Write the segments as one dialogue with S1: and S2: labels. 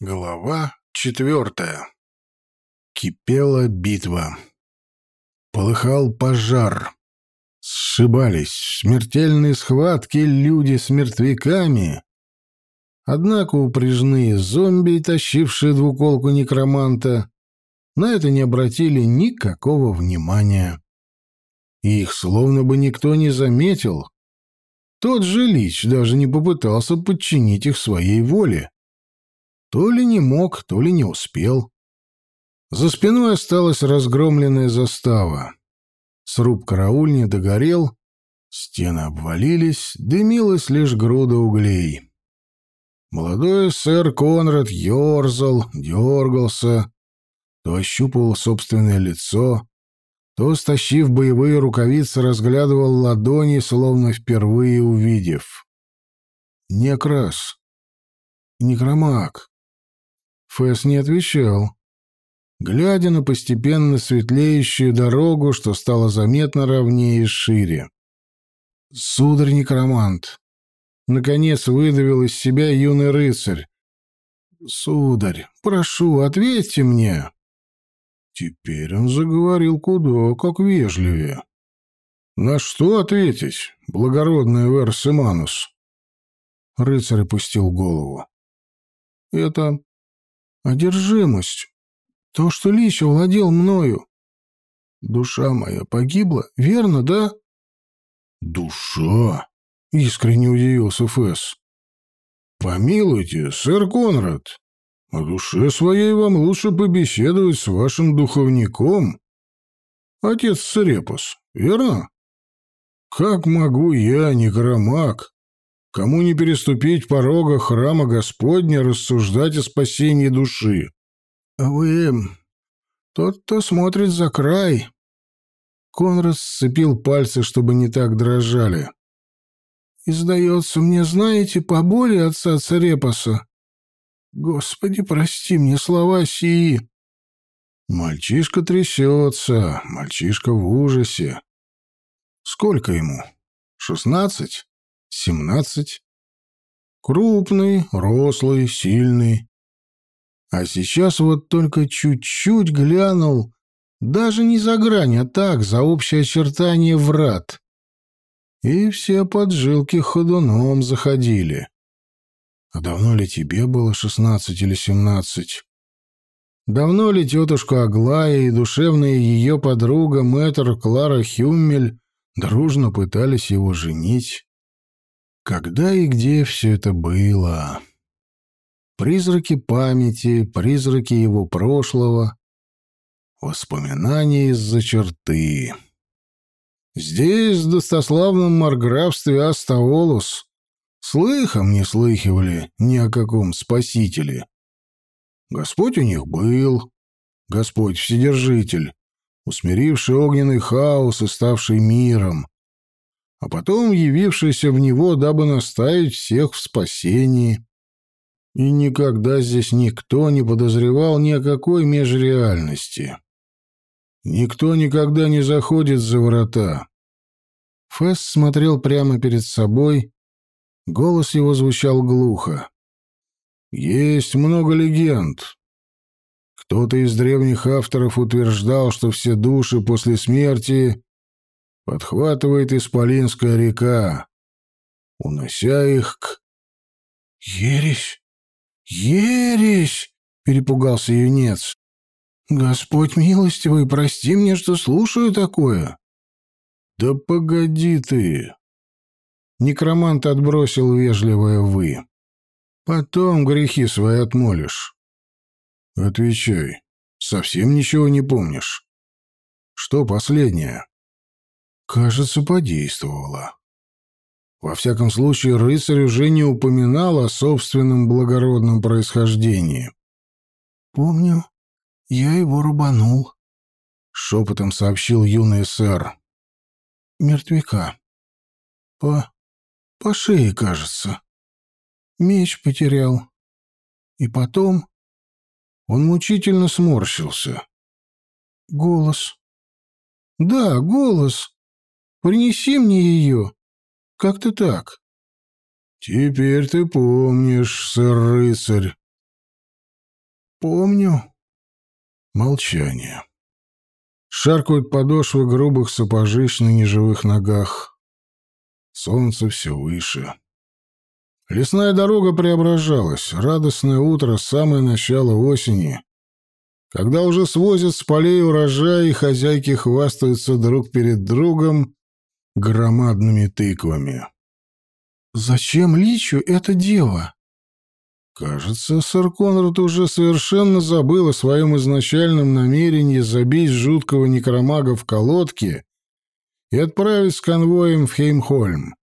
S1: Глава четвертая. Кипела битва. Полыхал пожар. Сшибались в смертельные схватки люди с мертвяками. Однако упряжные зомби, тащившие двуколку некроманта, на это не обратили никакого внимания. И их словно бы никто не заметил. Тот же Лич даже не попытался подчинить их своей воле. То ли не мог, то ли не успел. За спиной осталась разгромленная застава. Сруб караульни догорел, стены обвалились, дымилась лишь груда углей. Молодой сэр Конрад ерзал, дергался, то ощупывал собственное лицо, то, стащив боевые рукавицы, разглядывал ладони, словно впервые увидев. Некрас. Некромаг. Фэс не отвечал. Глядя на постепенно светлеющую дорогу, что стало заметно ровнее и шире. «Сударь некромант!» Наконец выдавил из себя юный рыцарь. «Сударь, прошу, ответьте мне!» Теперь он заговорил куда как вежливее. «На что ответить, благородный Версеманус?» Рыцарь опустил голову. «Это Одержимость. То, что Лич овладел мною. Душа моя погибла, верно, да? Душа? Искренне удивился Фэс. Помилуйте, сэр Конрад, о душе своей вам лучше побеседовать с вашим духовником. Отец Срепус, верно? Как могу я, некромаг, Кому не переступить порога храма Господня, рассуждать о спасении души? А вы... Тот, кто смотрит за край. Конрад сцепил пальцы, чтобы не так дрожали. И, сдается мне, знаете, поболи отца Царепаса. Господи, прости мне слова сии. Мальчишка трясется, мальчишка в ужасе. Сколько ему? Шестнадцать? Семнадцать. Крупный, рослый, сильный. А сейчас вот только чуть-чуть глянул, даже не за грань, а так, за общее очертание врат. И все поджилки ходуном заходили. А давно ли тебе было шестнадцать или семнадцать? Давно ли тетушка Аглая и душевная ее подруга мэтр Клара Хюммель дружно пытались его женить? Когда и где все это было? Призраки памяти, призраки его прошлого, воспоминания из-за черты. Здесь, в достославном марграфстве Астаолус, слыхом не слыхивали ни о каком спасителе. Господь у них был, Господь Вседержитель, усмиривший огненный хаос и ставший миром, а потом явившийся в него, дабы наставить всех в спасении. И никогда здесь никто не подозревал ни о какой межреальности. Никто никогда не заходит за врата. Фесс смотрел прямо перед собой, голос его звучал глухо. Есть много легенд. Кто-то из древних авторов утверждал, что все души после смерти подхватывает Исполинская река, унося их к... «Ересь! Ересь!» — перепугался юнец. «Господь милостивый, прости мне, что слушаю такое». «Да погоди ты!» Некромант отбросил вежливое «вы». «Потом грехи свои отмолишь». «Отвечай, совсем ничего не помнишь?» «Что последнее?» Кажется, подействовало. Во всяком случае, рыцарь уже не упоминал о собственном благородном происхождении. «Помню, я его рубанул», — шепотом сообщил юный сэр. «Мертвяка. По... по шее, кажется. Меч потерял. И потом...» Он мучительно сморщился. «Голос. Да, голос. Принеси мне ее. Как-то так. Теперь ты помнишь, сэр-рыцарь. помню. Молчание. Шаркают подошвы грубых сапожищ на неживых ногах. Солнце все выше. Лесная дорога преображалась. Радостное утро, самое начало осени. Когда уже свозят с полей урожай, и хозяйки хвастаются друг перед другом громадными тыквами. «Зачем Личу это дело?» Кажется, сэр Конрад уже совершенно забыл о своем изначальном намерении забить жуткого некромага в колодке и отправить с конвоем в Хеймхольм.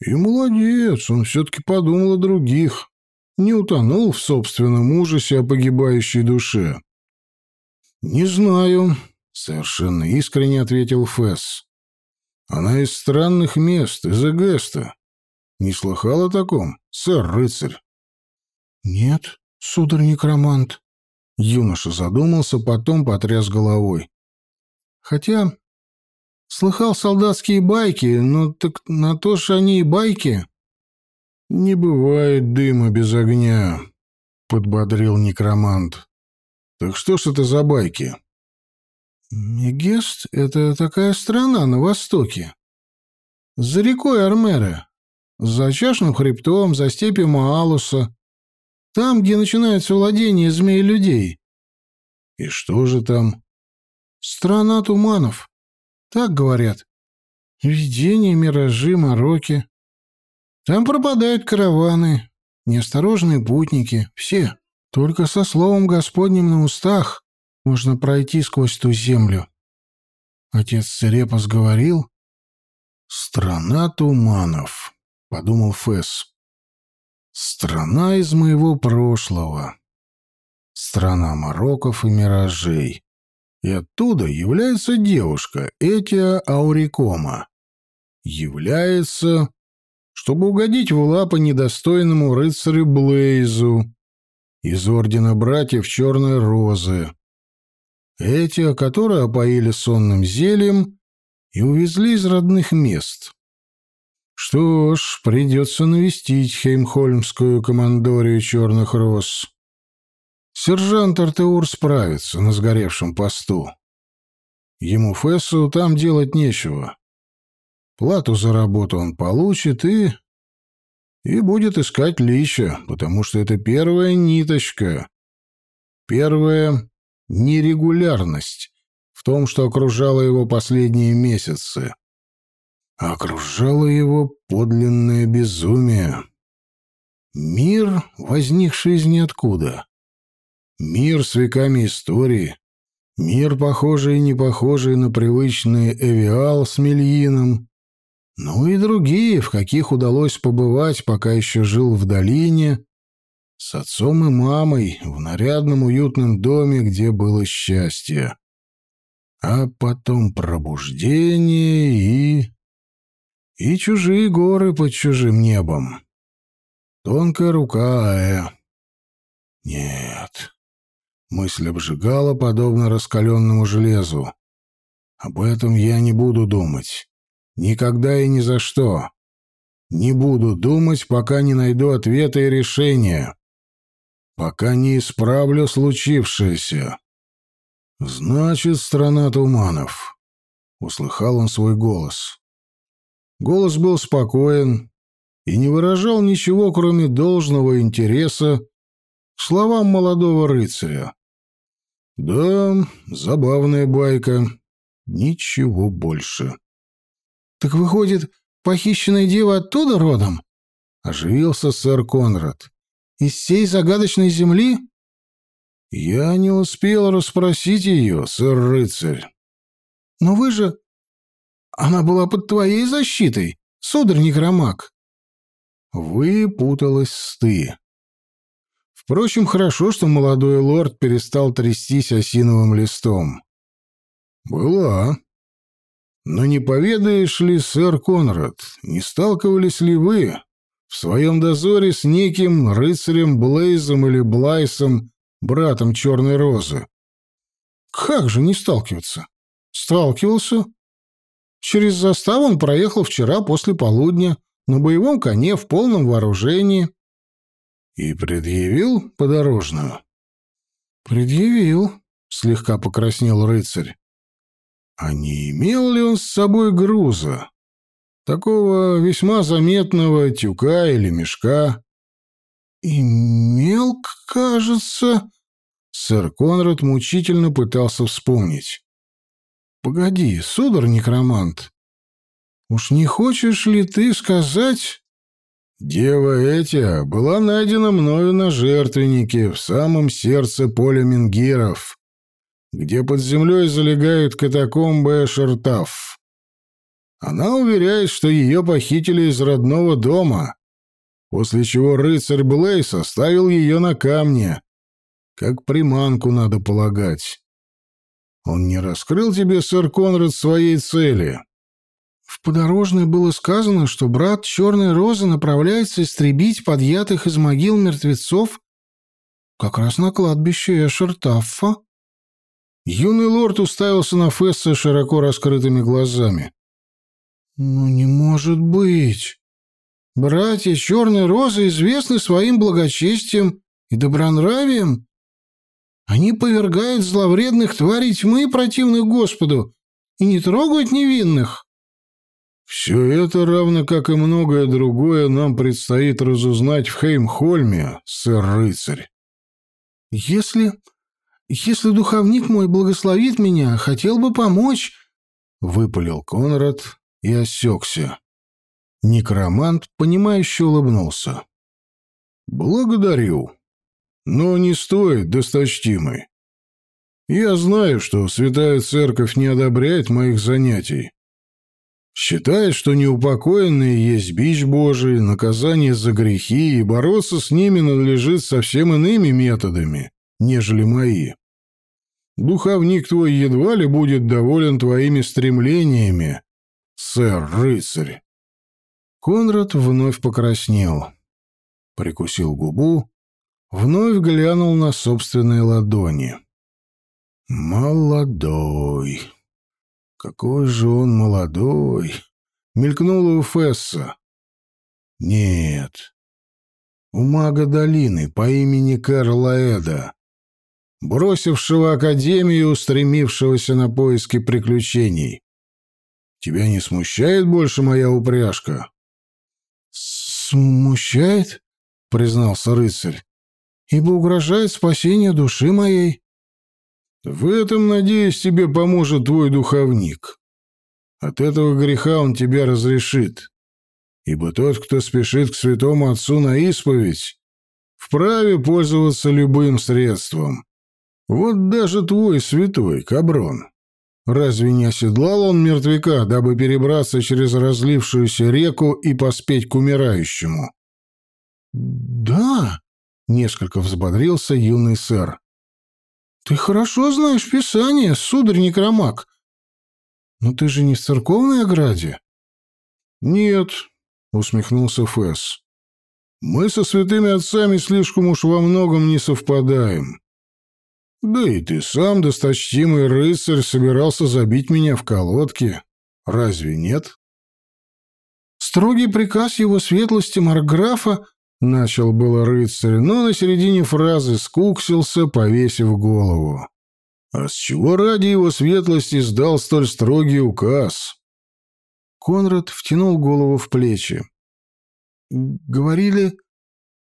S1: И молодец, он все-таки подумал о других, не утонул в собственном ужасе о погибающей душе. «Не знаю», — совершенно искренне ответил Фесс. «Она из странных мест, из Эгеста. Не слыхал о таком, сэр-рыцарь?» «Нет, сударь-некромант». Юноша задумался, потом потряс головой. «Хотя слыхал солдатские байки, но так на то ж они и байки». «Не бывает дыма без огня», — подбодрил некромант. «Так что ж это за байки?» «Мегест — это такая страна на востоке. За рекой Армера, за чашным хребтом, за степью Маалуса, там, где начинается владение змей-людей. И что же там? Страна туманов. Так говорят. Видения, миражи, мороки. Там пропадают караваны, неосторожные путники, все. Только со словом Господним на устах можно пройти сквозь ту землю. Отец Церепас говорил «Страна туманов», — подумал Фесс. Страна из моего прошлого. Страна мороков и миражей. И оттуда является девушка, Этия Аурикома. Является, чтобы угодить в лапы недостойному рыцарю Блейзу из Ордена Братьев Черной Розы. Этия, которые опоили сонным зельем и увезли из родных мест. Что ж, придется навестить Хеймхольмскую командорию черных роз. Сержант Артеур справится на сгоревшем посту. Ему Фессу там делать нечего. Плату за работу он получит и... и будет искать Лича, потому что это первая ниточка, первая нерегулярность в том, что окружало его последние месяцы окружало его подлинное безумие. Мир, возникший из ниоткуда. Мир с веками истории. Мир, похожий и не похожий на привычный Эвиал с Мельином. Ну и другие, в каких удалось побывать, пока еще жил в долине, с отцом и мамой, в нарядном уютном доме, где было счастье. А потом пробуждение и... И чужие горы под чужим небом. Тонкая рука Аэ. Нет. Мысль обжигала, подобно раскаленному железу. Об этом я не буду думать. Никогда и ни за что. Не буду думать, пока не найду ответа и решения. Пока не исправлю случившееся. Значит, страна туманов. Услыхал он свой голос. Голос был спокоен и не выражал ничего, кроме должного интереса к словам молодого рыцаря. Да, забавная байка. Ничего больше. «Так выходит, похищенная дева оттуда родом?» — оживился сэр Конрад. «Из всей загадочной земли?» «Я не успел расспросить ее, сэр-рыцарь». «Но вы же она была под твоей защитой, сударь Некромак. Выпуталась сты. Впрочем, хорошо, что молодой лорд перестал трястись осиновым листом. Была. Но не поведаешь ли, сэр Конрад, не сталкивались ли вы в своем дозоре с неким рыцарем Блейзом или Блайсом, братом Черной Розы? Как же не сталкиваться? Сталкивался. Через заставу он проехал вчера после полудня на боевом коне в полном вооружении. И предъявил подорожную. «Предъявил», — слегка покраснел рыцарь. «А не имел ли он с собой груза? Такого весьма заметного тюка или мешка?» «Имел, кажется...» Сэр Конрад мучительно пытался вспомнить. «Погоди, сударь-некромант, уж не хочешь ли ты сказать...» Дева Этия была найдена мною на жертвеннике в самом сердце поля Мингиров, где под землей залегают катакомбы Эшертаф. Она уверяет, что ее похитили из родного дома, после чего рыцарь Блейс оставил ее на камне, как приманку надо полагать. Он не раскрыл тебе, сэр Конрад, своей цели. В подорожной было сказано, что брат Черной Розы направляется истребить подъятых из могил мертвецов как раз на кладбище Эшертаффа. Юный лорд уставился на Фесса широко раскрытыми глазами. «Ну не может быть! Братья Черной Розы известны своим благочестием и добронравием. Они повергают зловредных тварей тьмы, противных Господу, и не трогают невинных». Все это, равно как и многое другое, нам предстоит разузнать в Хеймхольме, сэр-рыцарь. Если... если духовник мой благословит меня, хотел бы помочь, — выпалил Конрад и осекся. Некромант, понимающе улыбнулся. «Благодарю. Но не стоит, досточтимый. Я знаю, что Святая Церковь не одобряет моих занятий, Считает, что неупокоенные есть бич Божий, наказание за грехи, и бороться с ними надлежит совсем иными методами, нежели мои. Духовник твой едва ли будет доволен твоими стремлениями, сэр-рыцарь. Конрад вновь покраснел, прикусил губу, вновь глянул на собственные ладони. «Молодой», какой же он молодой! Мелькнуло у Фесса. Нет. У мага долины по имени Карла Эда, бросившего академию и устремившегося на поиски приключений. Тебя не смущает больше моя упряжка? Смущает, признался рыцарь, ибо угрожает спасению души моей. В этом, надеюсь, тебе поможет твой духовник. От этого греха он тебя разрешит. Ибо тот, кто спешит к святому отцу на исповедь, вправе пользоваться любым средством. Вот даже твой святой, Каброн. Разве не оседлал он мертвяка, дабы перебраться через разлившуюся реку и поспеть к умирающему? «Да», — несколько взбодрился юный сэр. Ты хорошо знаешь Писание, сударь Некромак. Но ты же не в церковной ограде? Нет, усмехнулся Фэс. Мы со святыми отцами слишком уж во многом не совпадаем. Да и ты сам, досточтимый рыцарь, собирался забить меня в колодке. Разве нет? Строгий приказ его светлости Марграфа Начал было рыцарь, но на середине фразы скуксился, повесив голову. А с чего ради его светлости сдал столь строгий указ? Конрад втянул голову в плечи. «Говорили,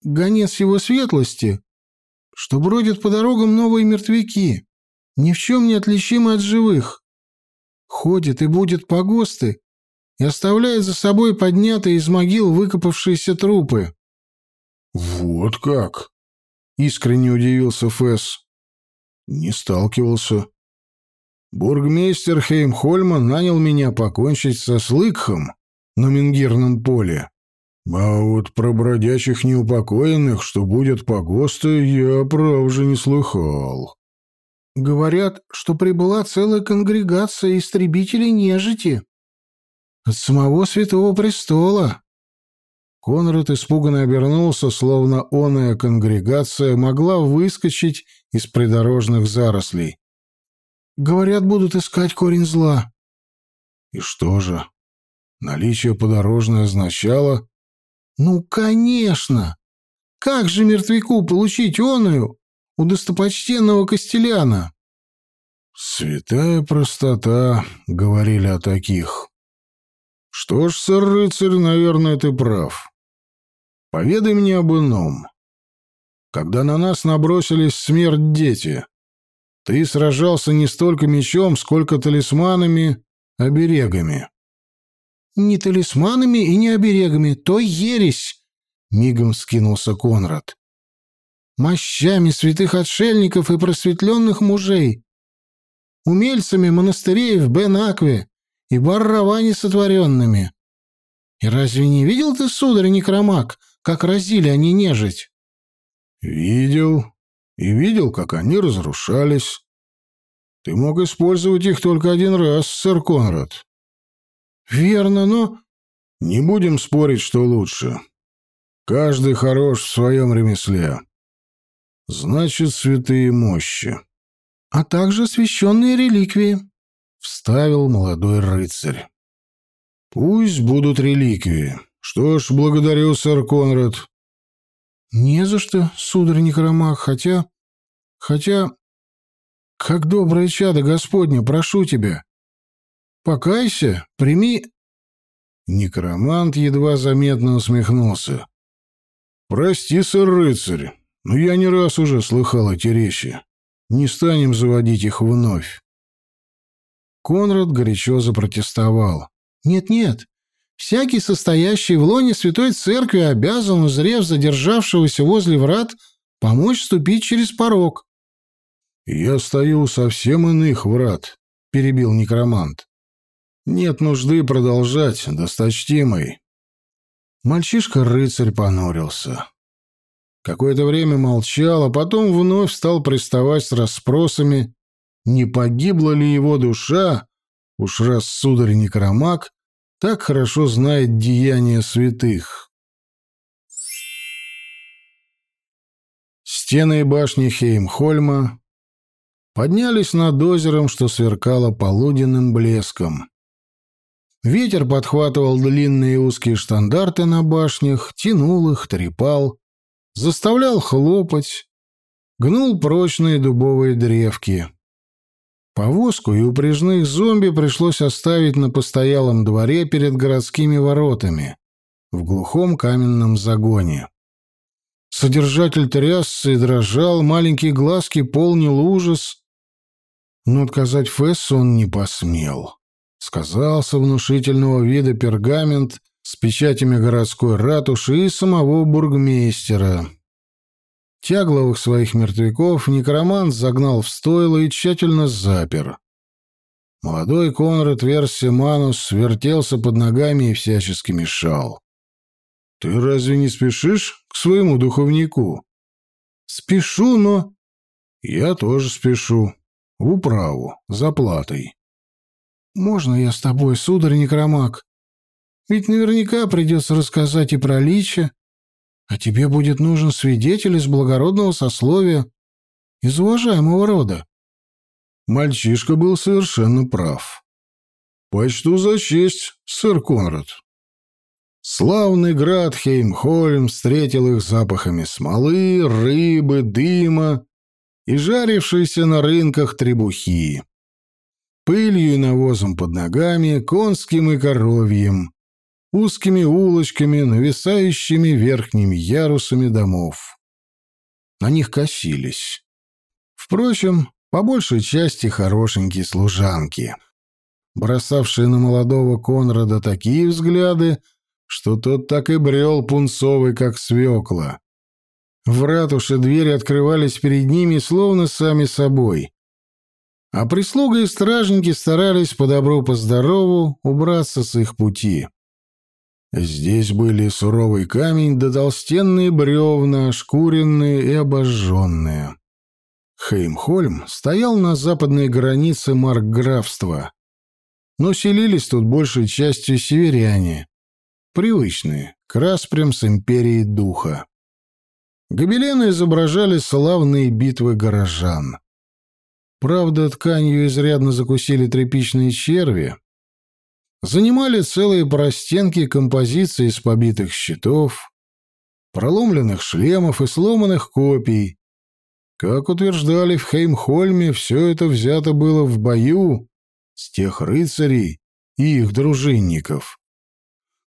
S1: гонец его светлости, что бродят по дорогам новые мертвяки, ни в чем не отличимы от живых. Ходит и будет погосты и оставляет за собой поднятые из могил выкопавшиеся трупы. «Вот как?» — искренне удивился Фесс. «Не сталкивался. Бургмейстер Хеймхольма нанял меня покончить со Слыкхом на Менгирном поле. А вот про бродячих неупокоенных, что будет погосты, я, прав же, не слыхал». «Говорят, что прибыла целая конгрегация истребителей нежити. От самого Святого Престола», Конрад испуганно обернулся, словно оная конгрегация могла выскочить из придорожных зарослей. «Говорят, будут искать корень зла». «И что же? Наличие подорожной означало...» «Ну, конечно! Как же мертвяку получить оную,
S2: у достопочтенного Костеляна».
S1: «Святая простота», — говорили о таких. «Что ж, сэр-рыцарь, наверное, ты прав. Поведай мне об ином. Когда на нас набросились смерть дети, ты сражался не столько мечом, сколько талисманами, оберегами».
S2: «Не талисманами и не оберегами, то ересь», — мигом скинулся Конрад. «Мощами святых отшельников и просветленных мужей, умельцами монастырей в Бен-Акве и Барраване сотворенными. И разве не видел ты, сударь Некромак, как разили они нежить?»
S1: «Видел. И видел, как они разрушались. Ты мог использовать их только один раз, сэр Конрад».
S2: «Верно, но...»
S1: «Не будем спорить, что лучше. Каждый хорош в своем ремесле. Значит, святые мощи»
S2: а также священные реликвии», — вставил молодой рыцарь.
S1: «Пусть будут реликвии. Что ж, благодарю, сэр Конрад».
S2: «Не за что, сударь Некромах, хотя... хотя... Как доброе чадо Господня, прошу тебя. Покайся, прими...»
S1: Некромант едва заметно усмехнулся. «Прости, сэр рыцарь, но я не раз уже слыхал эти речи. Не станем заводить их вновь.
S2: Конрад горячо запротестовал. «Нет-нет, всякий, состоящий в лоне Святой Церкви, обязан, узрев задержавшегося возле врат, помочь ступить через порог».
S1: «Я стою совсем иных врат», — перебил некромант. «Нет нужды продолжать, досточтимый». Мальчишка-рыцарь понурился. Какое-то время молчал, а потом вновь стал приставать с расспросами, не погибла ли его душа, уж раз сударь Некромак так хорошо знает деяния святых. Стены и башни Хеймхольма поднялись над озером, что сверкало полуденным блеском. Ветер подхватывал длинные узкие штандарты на башнях, тянул их, трепал, заставлял хлопать, гнул прочные дубовые древки. Повозку и упряжных зомби пришлось оставить на постоялом дворе перед городскими воротами, в глухом каменном загоне. Содержатель трясся и дрожал, маленькие глазки полнил ужас, но отказать Фессу он не посмел. Сказался внушительного вида пергамент с печатями городской ратуши и самого бургмейстера. Тягловых своих мертвяков некромант загнал в стойло и тщательно запер. Молодой Конрад Версиманус вертелся под ногами и всячески мешал. — Ты разве не спешишь к своему духовнику? — Спешу, но... — Я тоже спешу. В управу, за платой. — Можно я с тобой, сударь Некромак? Ведь наверняка придется рассказать и про Лича, а тебе будет нужен свидетель из благородного сословия, из уважаемого рода. Мальчишка был совершенно прав. Почту за честь, сэр Конрад. Славный град Хеймхольм встретил их запахами смолы, рыбы, дыма и жарившейся на рынках требухи. Пылью и навозом под ногами, конским и коровьем, узкими улочками, нависающими верхними ярусами домов. На них косились. Впрочем, по большей части хорошенькие служанки, бросавшие на молодого Конрада такие взгляды, что тот так и брел пунцовый, как свекла. В ратуше двери открывались перед ними словно сами собой. А прислуга и стражники старались по добру, по здорову убраться с их пути. Здесь были суровый камень да толстенные бревна, шкуренные и обожженные. Хеймхольм стоял на западной границе маркграфства, но селились тут большей частью северяне, привычные к распрям с империей духа. Гобелены изображали славные битвы горожан. Правда, тканью изрядно закусили тряпичные черви, занимали целые простенки композиции из побитых щитов, проломленных шлемов и сломанных копий, Как утверждали в Хеймхольме, все это взято было в бою с тех рыцарей и их дружинников.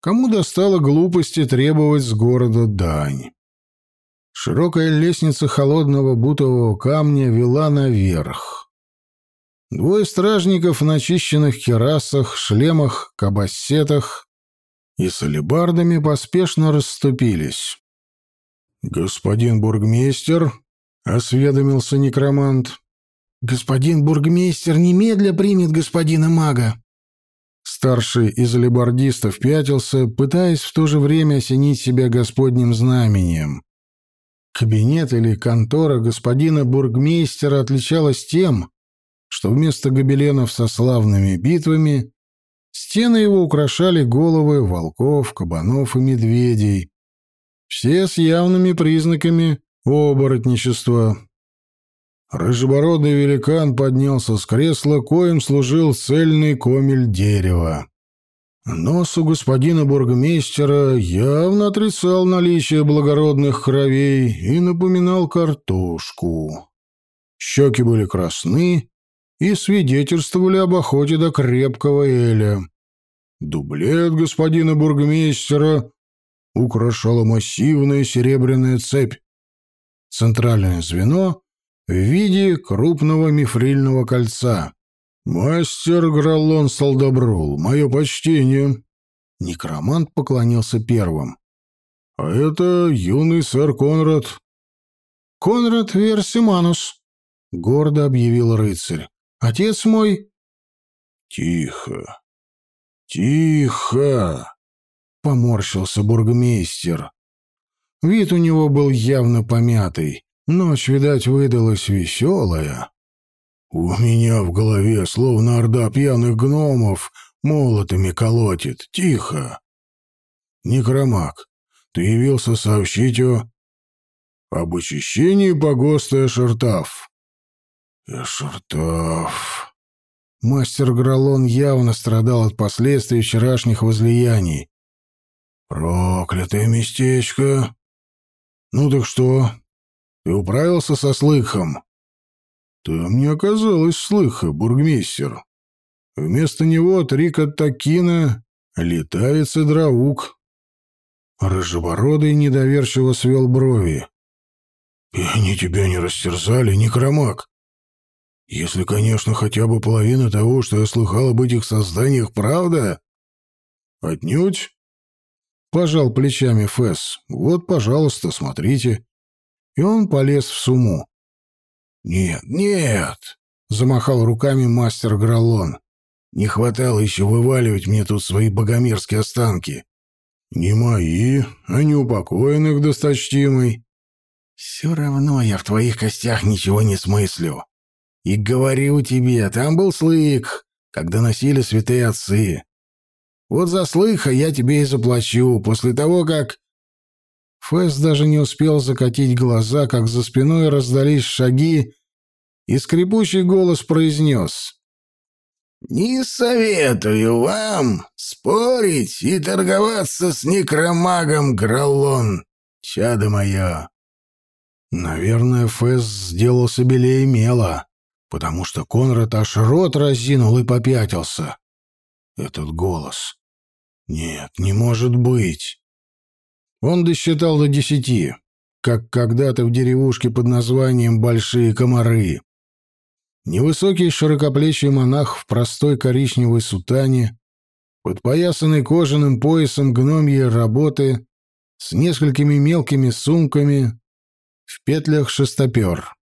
S1: Кому достало глупости требовать с города дань? Широкая лестница холодного бутового камня вела наверх. Двое стражников в начищенных керасах, шлемах, кабассетах и с алебардами поспешно расступились. «Господин бургмейстер», — осведомился некромант.
S2: «Господин бургмейстер немедля примет господина мага».
S1: Старший из алебардистов пятился, пытаясь в то же время осенить себя господним знамением. Кабинет или контора господина бургмейстера отличалась тем, что вместо гобеленов со славными битвами стены его украшали головы волков, кабанов и медведей, все с явными признаками оборотничества. Рыжебородый великан поднялся с кресла, коим служил цельный комель дерева. Нос у господина бургмейстера явно отрицал наличие благородных кровей и напоминал картошку. Щеки были красны и свидетельствовали об охоте до крепкого эля. Дублет господина бургмейстера украшала массивная серебряная цепь. Центральное звено в виде крупного мифрильного кольца. «Мастер Граллон Салдобрул, мое почтение!» Некромант поклонился первым. «А это юный сэр Конрад».
S2: «Конрад Версиманус», — гордо объявил рыцарь. «Отец мой...»
S1: «Тихо, тихо!» — поморщился бургмейстер. Вид у него был явно помятый. Ночь, видать, выдалась веселая. У меня в голове словно орда пьяных гномов молотами колотит. Тихо. Некромак, ты явился сообщить о... об очищении погоста Эшертав. Эшертав... Мастер Гролон явно страдал от последствий вчерашних возлияний. «Проклятое местечко! Ну так что, ты управился со слыхом?» Там не оказалось слыха, бургмейстер. Вместо него от Рика Такина летавец и драук. Рыжебородый недоверчиво свел брови. «И они тебя не растерзали, некромак? Если, конечно, хотя бы половина того, что я слыхал об этих созданиях, правда?» «Отнюдь?» Пожал плечами Фэс. «Вот, пожалуйста, смотрите». И он полез в сумму. «Нет, нет!» — замахал руками мастер Гралон. «Не хватало еще вываливать мне тут свои богомерзкие останки». «Не мои, а неупокоенных, досточтимый». «Все равно я в твоих костях ничего не смыслю. И говорю тебе, там был слык, когда носили святые отцы. Вот за слыха я тебе и заплачу, после того, как...» Фэс даже не успел закатить глаза, как за спиной раздались шаги, и скрипучий голос произнес. «Не советую вам спорить и торговаться с некромагом Граллон, чадо мое». Наверное, Фэс сделался белее мела, потому что Конрад аж рот разинул и попятился. Этот голос. Нет, не может быть. Он досчитал до десяти, как когда-то в деревушке под названием «Большие комары». Невысокий широкоплечий монах в простой коричневой сутане, подпоясанный кожаным поясом гномьей работы, с несколькими мелкими сумками, в петлях шестопер.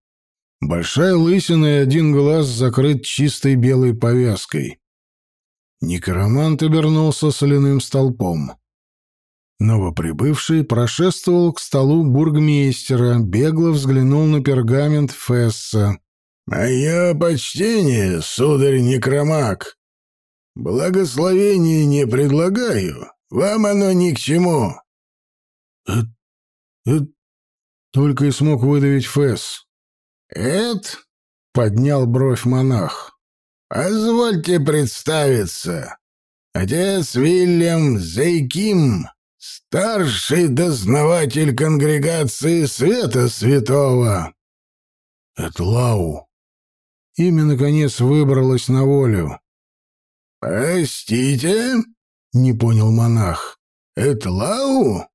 S1: Большая лысина и один глаз закрыт чистой белой повязкой. Некромант обернулся соляным столпом. Новоприбывший прошествовал к столу бургмейстера, бегло взглянул на пергамент Фесса. «Мое почтение, сударь Некромак. Благословение не предлагаю, вам оно ни к чему». «Это... это...» — только и смог выдавить Фесс. «Эд?» — поднял бровь монах. «Позвольте представиться. Отец Вильям Зейким, старший дознаватель конгрегации Света Святого». Это Лау. Имя, наконец, выбралось на волю.
S3: «Простите?» — не понял монах. «Это Лау?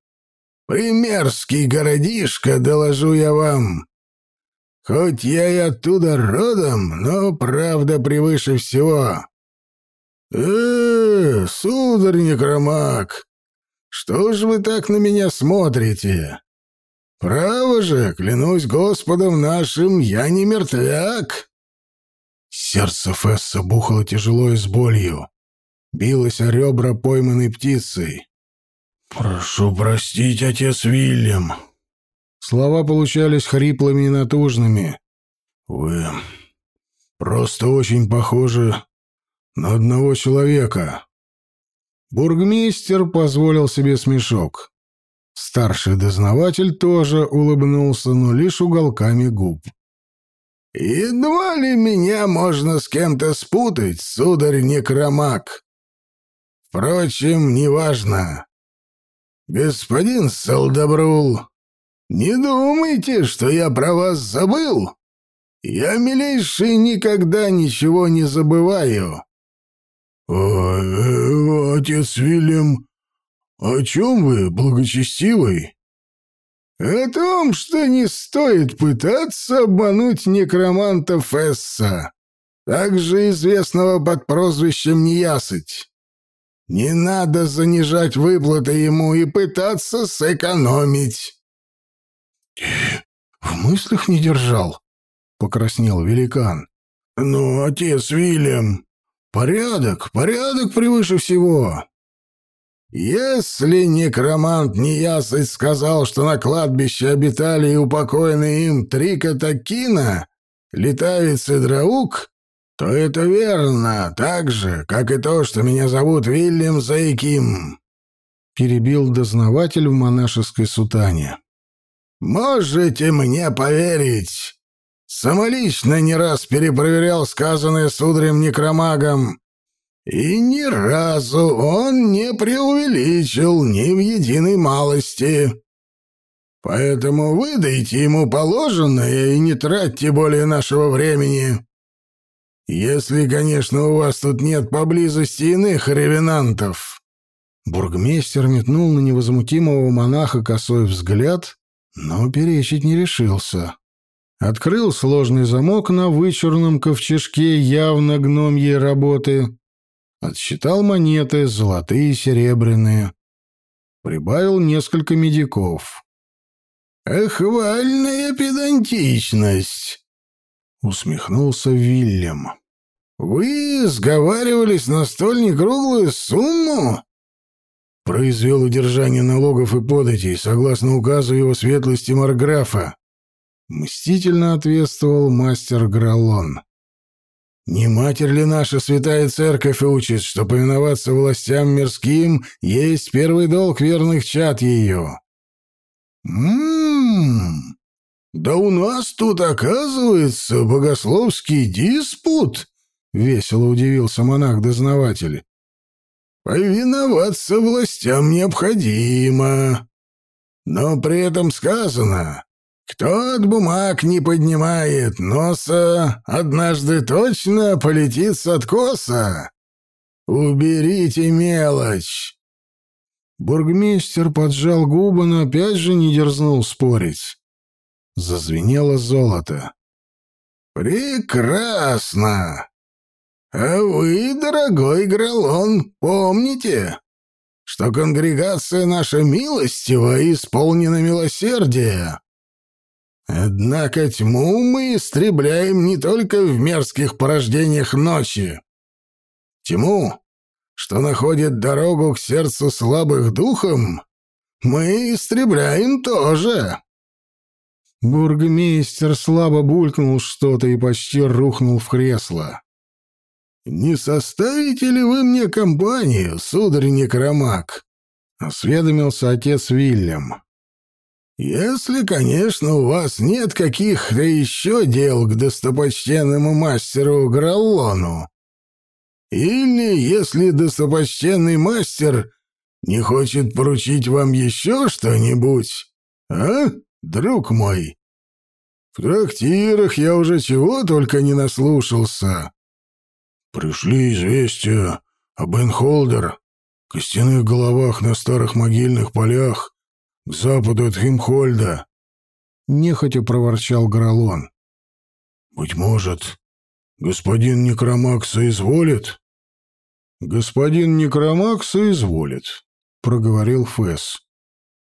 S3: Примерский городишко, доложу я вам. Хоть я и оттуда родом, но правда превыше всего. э сударь Некромак, что ж вы так на меня смотрите? Право же, клянусь Господом нашим, я не мертвяк!»
S1: Сердце Фесса бухало тяжело и с болью. Билось о ребра пойманной птицей. «Прошу простить, отец Вильям». Слова получались хриплыми и натужными. «Вы просто очень похожи на одного человека». Бургмистер позволил себе смешок. Старший дознаватель тоже улыбнулся, но лишь уголками губ.
S3: «Едва ли меня можно с кем-то спутать, сударь Некромак. Впрочем, неважно. Господин Салдабрул, не думайте, что я про вас забыл. Я, милейший, никогда ничего не забываю».
S1: «А, э, отец Вильям, о чем вы, благочестивый?»
S3: О том, что не стоит пытаться обмануть некроманта Фесса, также известного под прозвищем Неясыть. Не надо занижать выплаты ему и пытаться сэкономить.
S1: — В мыслях не держал, — покраснел великан. — Ну, отец Вильям, порядок, порядок превыше всего.
S3: Если некромант Неясыть сказал, что на кладбище обитали и упокоены им три катакина, летавец и драук, то это верно, так же, как и то, что меня зовут Вильям Заиким.
S1: Перебил дознаватель в монашеской сутане.
S3: Можете мне поверить. Самолично не раз перепроверял сказанное сударем-некромагом и ни разу он не преувеличил ни в единой малости. Поэтому выдайте ему положенное и не тратьте более нашего времени. Если, конечно, у вас тут нет поблизости иных ревенантов».
S1: Бургмейстер метнул на невозмутимого монаха косой взгляд, но перечить не решился. Открыл сложный замок на вычурном ковчежке явно гномьей работы Отсчитал монеты, золотые и серебряные. Прибавил несколько медиков.
S3: «Эхвальная педантичность!» — усмехнулся Вильям. «Вы сговаривались на столь некруглую сумму?»
S1: Произвел удержание налогов и податей, согласно указу его светлости Марграфа. Мстительно ответствовал мастер Гралон. Не матерь ли наша святая церковь учит, что повиноваться властям мирским есть первый долг верных чад ее?
S3: Ммм, да у нас тут, оказывается, богословский диспут, — весело удивился монах-дознаватель. Повиноваться властям необходимо. Но при этом сказано, кто от бумаг не поднимает носа, однажды точно полетит с откоса. Уберите мелочь.
S1: Бургмистер поджал губы, но опять же не дерзнул спорить. Зазвенело золото.
S3: «Прекрасно! А вы, дорогой Гралон, помните, что конгрегация наша милостива и исполнена милосердия?» Однако тьму мы истребляем не только в мерзких порождениях ночи. Тьму, что находит дорогу к сердцу слабых духом, мы истребляем тоже.
S1: Бургмейстер слабо булькнул что-то и почти рухнул в кресло.
S3: «Не составите ли вы мне компанию, сударь Некромак?» — осведомился отец Вильям. Если, конечно, у вас нет каких-то еще дел к достопочтенному мастеру Граллону. Или если достопочтенный мастер не хочет поручить вам еще что-нибудь, а, друг мой?» В трактирах я уже чего только не наслушался.
S1: Пришли известия об Энхолдер, костяных головах на старых могильных полях к западу от Химхольда. Нехотя проворчал Горолон. Быть может, господин Некромак соизволит? Господин Некромак соизволит, проговорил Фэс.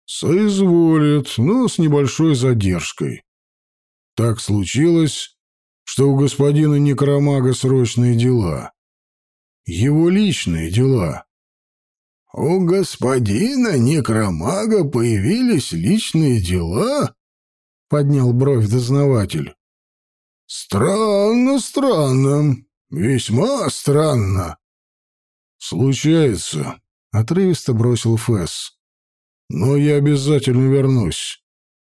S1: Соизволит, но с небольшой задержкой. Так случилось, что у господина Некромага срочные дела. Его личные дела.
S3: «У господина Некромага появились личные дела?» — поднял бровь дознаватель. «Странно, странно. Весьма странно».
S1: «Случается», — отрывисто бросил Фэс. «Но я обязательно вернусь.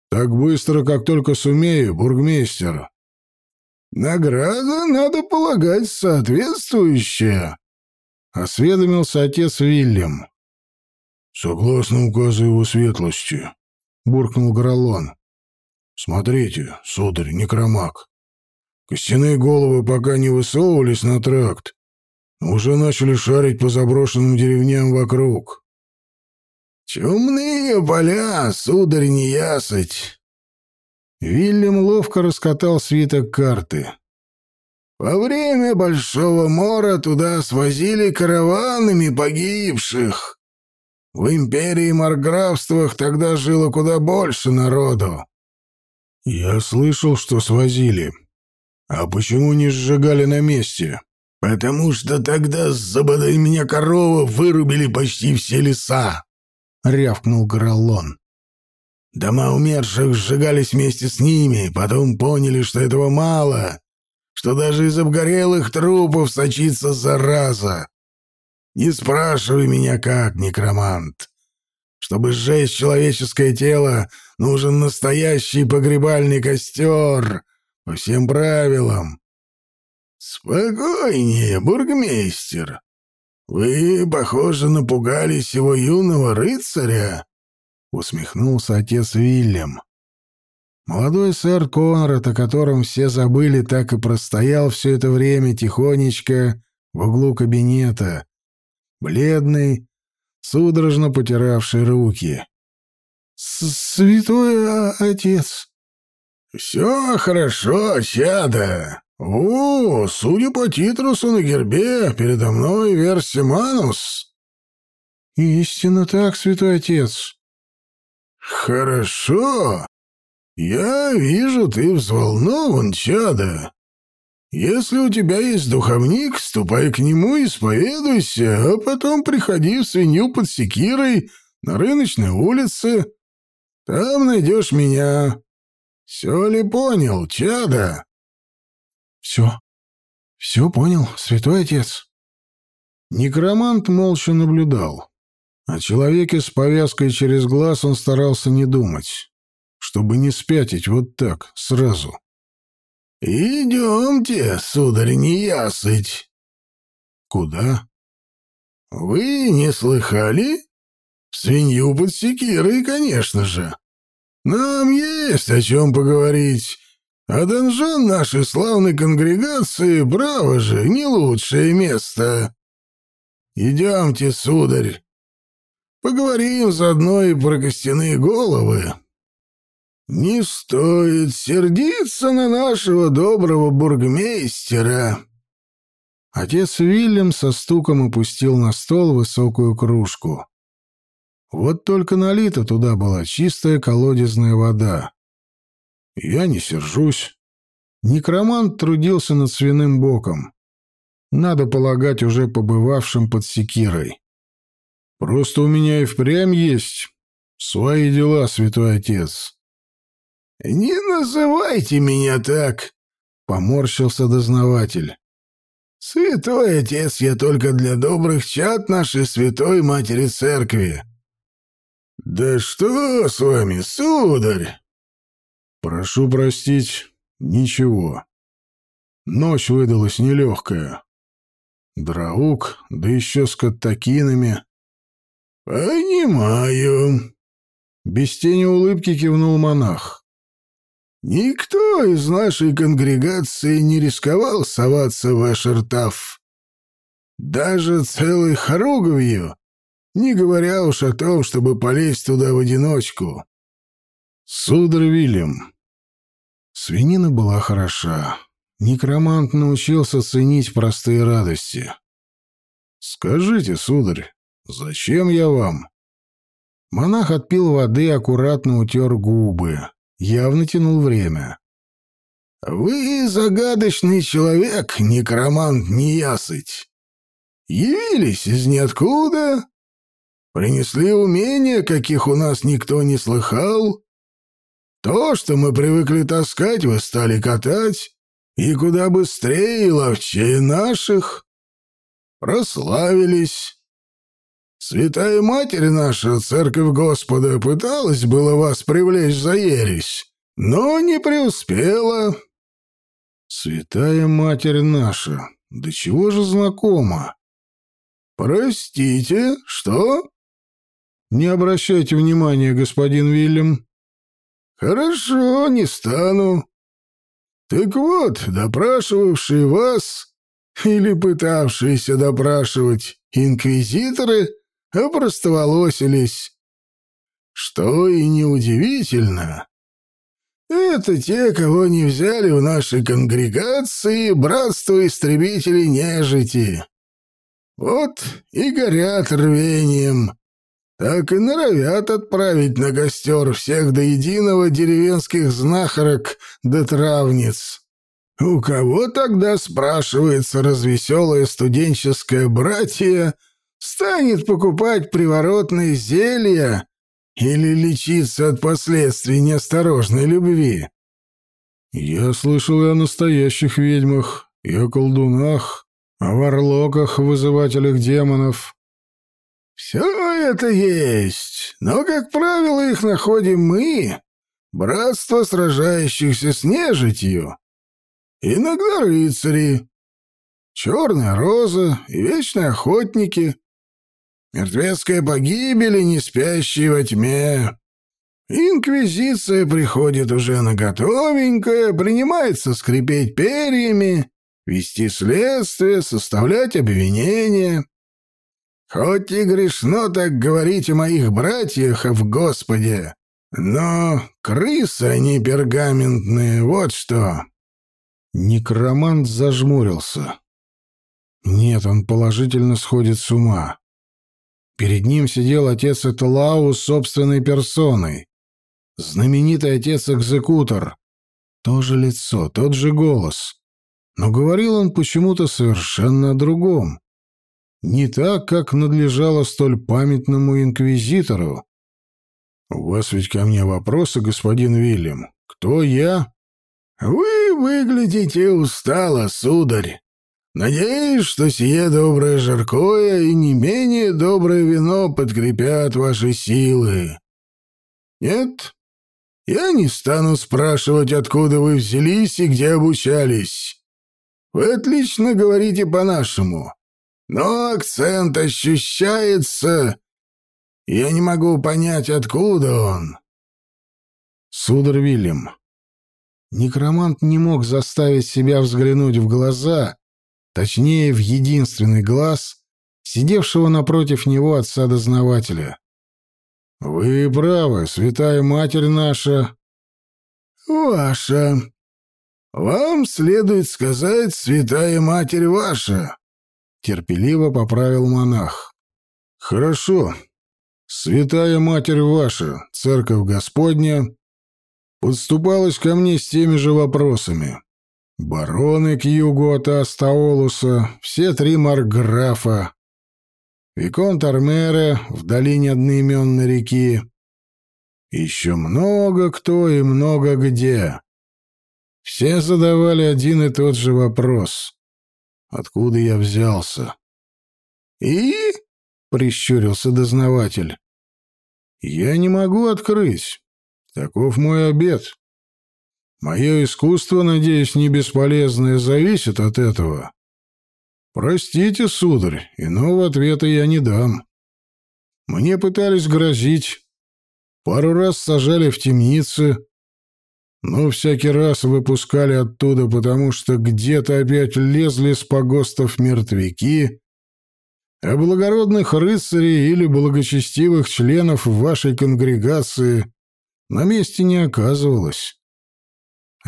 S1: Так быстро, как только сумею, бургмейстер».
S3: «Награда, надо полагать, соответствующая», — осведомился отец Вильям.
S1: «Согласно указу его светлости», — буркнул Горолон. «Смотрите, сударь, некромаг. Костяные головы пока не высовывались на тракт, но уже начали шарить по заброшенным деревням вокруг».
S3: «Чумные поля, сударь, не ясыть.
S2: Вильям ловко раскатал свиток карты.
S3: «Во время Большого Мора туда свозили караванами погибших. В империи Марграфствах тогда жило куда больше народу».
S1: «Я слышал, что свозили. А почему не сжигали на месте?»
S3: «Потому что тогда, забодай меня корова, вырубили почти все леса», — рявкнул Гроллон. Дома умерших сжигались вместе с ними, потом поняли, что этого мало, что даже из обгорелых трупов сочится зараза. Не спрашивай меня как, некромант. Чтобы сжечь человеческое тело, нужен настоящий погребальный костер по всем правилам. Спокойнее, бургмейстер. Вы, похоже, напугали его юного рыцаря. — усмехнулся отец Вильям. Молодой сэр Конрад, о котором все забыли, так и простоял все это время тихонечко в углу кабинета, бледный, судорожно потиравший руки.
S2: «Святой отец!»
S3: «Все хорошо, чада. О, судя по титрусу на гербе, передо мной Версиманус».
S2: «Истинно так, святой отец.
S3: «Хорошо. Я вижу, ты взволнован, чада. Если у тебя есть духовник, ступай к нему, исповедуйся, а потом приходи в свинью под секирой на рыночной улице. Там найдешь меня. Все ли понял, чада?»
S2: «Все. Все понял, святой отец».
S1: Некромант молча наблюдал. О человеке с повязкой через глаз он старался не думать, чтобы не спятить вот так, сразу.
S3: «Идемте, сударь, не ясыть».
S1: «Куда?»
S3: «Вы не слыхали? Свинью под секирой, конечно же. Нам есть о чем поговорить». А донжон нашей славной конгрегации, право же, не лучшее место. Идемте, сударь, Поговорим заодно и про костяные головы. Не стоит сердиться на нашего доброго бургмейстера.
S2: Отец Вильям со стуком опустил на стол высокую кружку. Вот только налита туда была чистая колодезная вода. Я не сержусь. Некромант трудился над свиным боком. Надо полагать, уже побывавшим под секирой. Просто у меня и впрямь есть свои дела, святой отец.
S3: — Не называйте меня так, — поморщился дознаватель. — Святой отец я только для добрых чад нашей святой матери церкви. — Да что с вами, сударь?
S1: — Прошу простить, ничего. Ночь выдалась нелегкая. Драук, да еще с каттакинами.
S3: «Понимаю».
S1: Без тени улыбки кивнул монах.
S3: Никто из нашей конгрегации не рисковал соваться в Эшертаф. Даже целой хоруговью, не говоря уж о том, чтобы полезть туда в одиночку.
S1: Сударь Вильям. Свинина была хороша. Некромант научился ценить простые радости. «Скажите, сударь, зачем я вам?» Монах отпил воды, аккуратно утер губы. Явно тянул время.
S3: «Вы загадочный человек, некромант неясыть. Явились из ниоткуда, принесли умения, каких у нас никто не слыхал. То, что мы привыкли таскать, вы стали катать, и куда быстрее ловчее наших. Прославились». Святая Матерь наша, Церковь Господа, пыталась было вас привлечь за ересь, но не преуспела.
S1: Святая Матерь наша, да чего же знакома?
S3: Простите, что?
S1: Не обращайте внимания, господин Вильям.
S3: Хорошо, не стану. Так вот, допрашивавшие вас или пытавшиеся допрашивать инквизиторы опростоволосились. Что и неудивительно. Это те, кого не взяли в нашей конгрегации братство истребителей нежити. Вот и горят рвением, так и норовят отправить на костер всех до единого деревенских знахарок да травниц. У кого тогда, спрашивается, развеселое студенческое братье — станет покупать приворотные зелья или лечиться от последствий неосторожной любви.
S1: Я слышал и о настоящих ведьмах, и о колдунах, о варлоках, вызывателях демонов.
S3: Все это есть, но, как правило, их находим мы, братство сражающихся с нежитью, иногда рыцари, черная роза и вечные охотники, Мертвецкая погибель и не спящие во тьме. Инквизиция приходит уже на готовенькое, принимается скрипеть перьями, вести следствие, составлять обвинения. Хоть и грешно так говорить о моих братьях в Господе, но крысы они пергаментные, вот что.
S1: Некромант зажмурился. Нет, он положительно сходит с ума. Перед ним сидел отец Этлау собственной персоной. Знаменитый отец-экзекутор. То же лицо, тот же голос. Но говорил он почему-то совершенно о другом. Не так, как надлежало столь памятному инквизитору. «У вас ведь ко мне вопросы, господин Вильям. Кто я?»
S3: «Вы выглядите устало, сударь. Надеюсь, что сие доброе жаркое и не менее доброе вино подкрепят ваши силы. Нет, я не стану спрашивать, откуда вы взялись и где обучались. Вы отлично говорите по-нашему, но акцент ощущается. Я не могу понять, откуда он.
S1: Сударь Вильям, некромант не мог заставить себя взглянуть в глаза точнее, в единственный глаз, сидевшего напротив него отца-дознавателя. «Вы правы, святая Матерь наша».
S3: «Ваша. Вам следует сказать, святая Матерь ваша», — терпеливо поправил монах.
S1: «Хорошо. Святая Матерь ваша, Церковь Господня, подступалась ко мне с теми же вопросами. Бароны к югу от Астаолуса, все три марграфа, Виконт Армере в долине одноименной реки. Еще много кто и много где. Все задавали один и тот же вопрос. Откуда я взялся?
S3: «И?» — прищурился дознаватель.
S1: «Я не могу открыть. Таков мой обет. Мое искусство, надеюсь, не бесполезное, зависит от этого. Простите, сударь, иного ответа я не дам. Мне пытались грозить. Пару раз сажали в темнице. но всякий раз выпускали оттуда, потому что где-то опять лезли с погостов мертвяки, а благородных рыцарей или благочестивых членов вашей конгрегации на месте не оказывалось.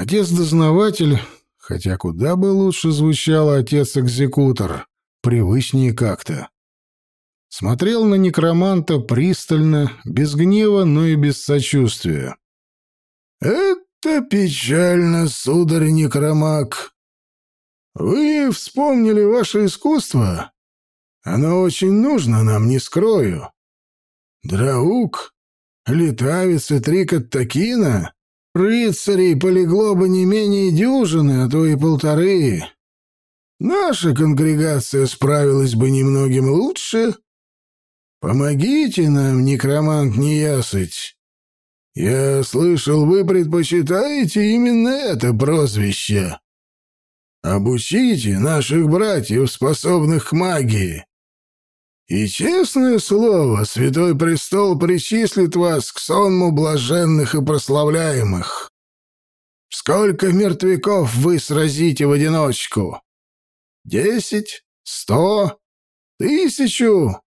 S1: Отец-дознаватель, хотя куда бы лучше звучало отец-экзекутор, привычнее как-то. Смотрел на некроманта пристально, без гнева, но и без сочувствия.
S3: «Это печально, сударь некромаг. Вы вспомнили ваше искусство? Оно очень нужно нам, не скрою. Драук, летавец и трикоттакина, рыцарей полегло бы не менее дюжины, а то и полторы. Наша конгрегация справилась бы немногим лучше. Помогите нам, некромант неясыть. Я слышал, вы предпочитаете именно это прозвище. Обучите наших братьев, способных к магии. И, честное слово, Святой Престол причислит вас к сонму блаженных и прославляемых. Сколько мертвяков вы сразите в одиночку? Десять? Сто? Тысячу?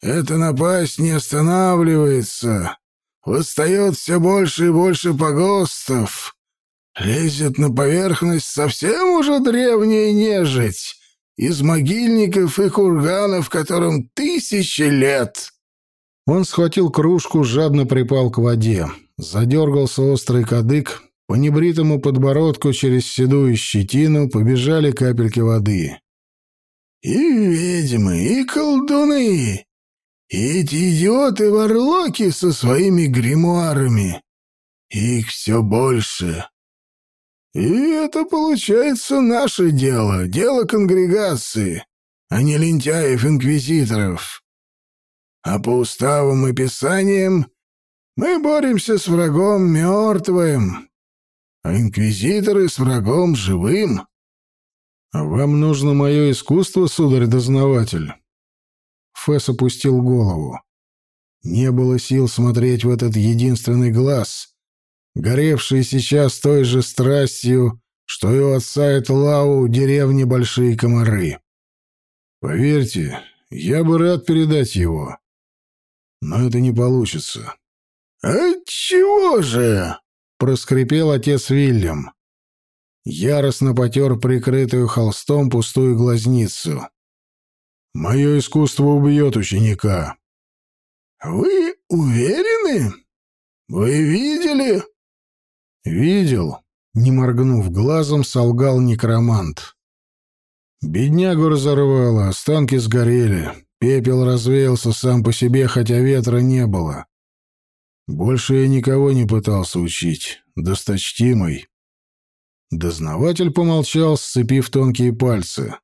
S3: Эта напасть не останавливается. Восстает все больше и больше погостов. Лезет на поверхность совсем уже древняя нежить из могильников и курганов, которым тысячи лет.
S1: Он схватил кружку, жадно припал к воде. Задергался острый кадык, по небритому подбородку через седую щетину побежали капельки воды.
S3: «И ведьмы, и колдуны, и эти идиоты-варлоки со своими гримуарами. Их все больше. И это, получается, наше дело, дело конгрегации, а не лентяев-инквизиторов. А по уставам и писаниям мы боремся с врагом мертвым, а инквизиторы с врагом живым.
S1: А вам нужно мое искусство, сударь-дознаватель?» Фесс опустил голову. Не было сил смотреть в этот единственный глаз, горевший сейчас той же страстью, что и у отца Этлау у деревни Большие Комары. Поверьте, я бы рад передать его, но это не получится.
S3: «Отчего же?»
S1: — проскрипел отец Вильям. Яростно потер прикрытую холстом пустую глазницу. «Мое искусство убьет ученика».
S3: «Вы уверены? Вы видели?»
S1: «Видел», — не моргнув глазом, солгал некромант. Беднягу разорвало, останки сгорели, пепел развеялся сам по себе, хотя ветра не было. Больше я никого не пытался учить, досточтимый. Дознаватель помолчал, сцепив тонкие пальцы.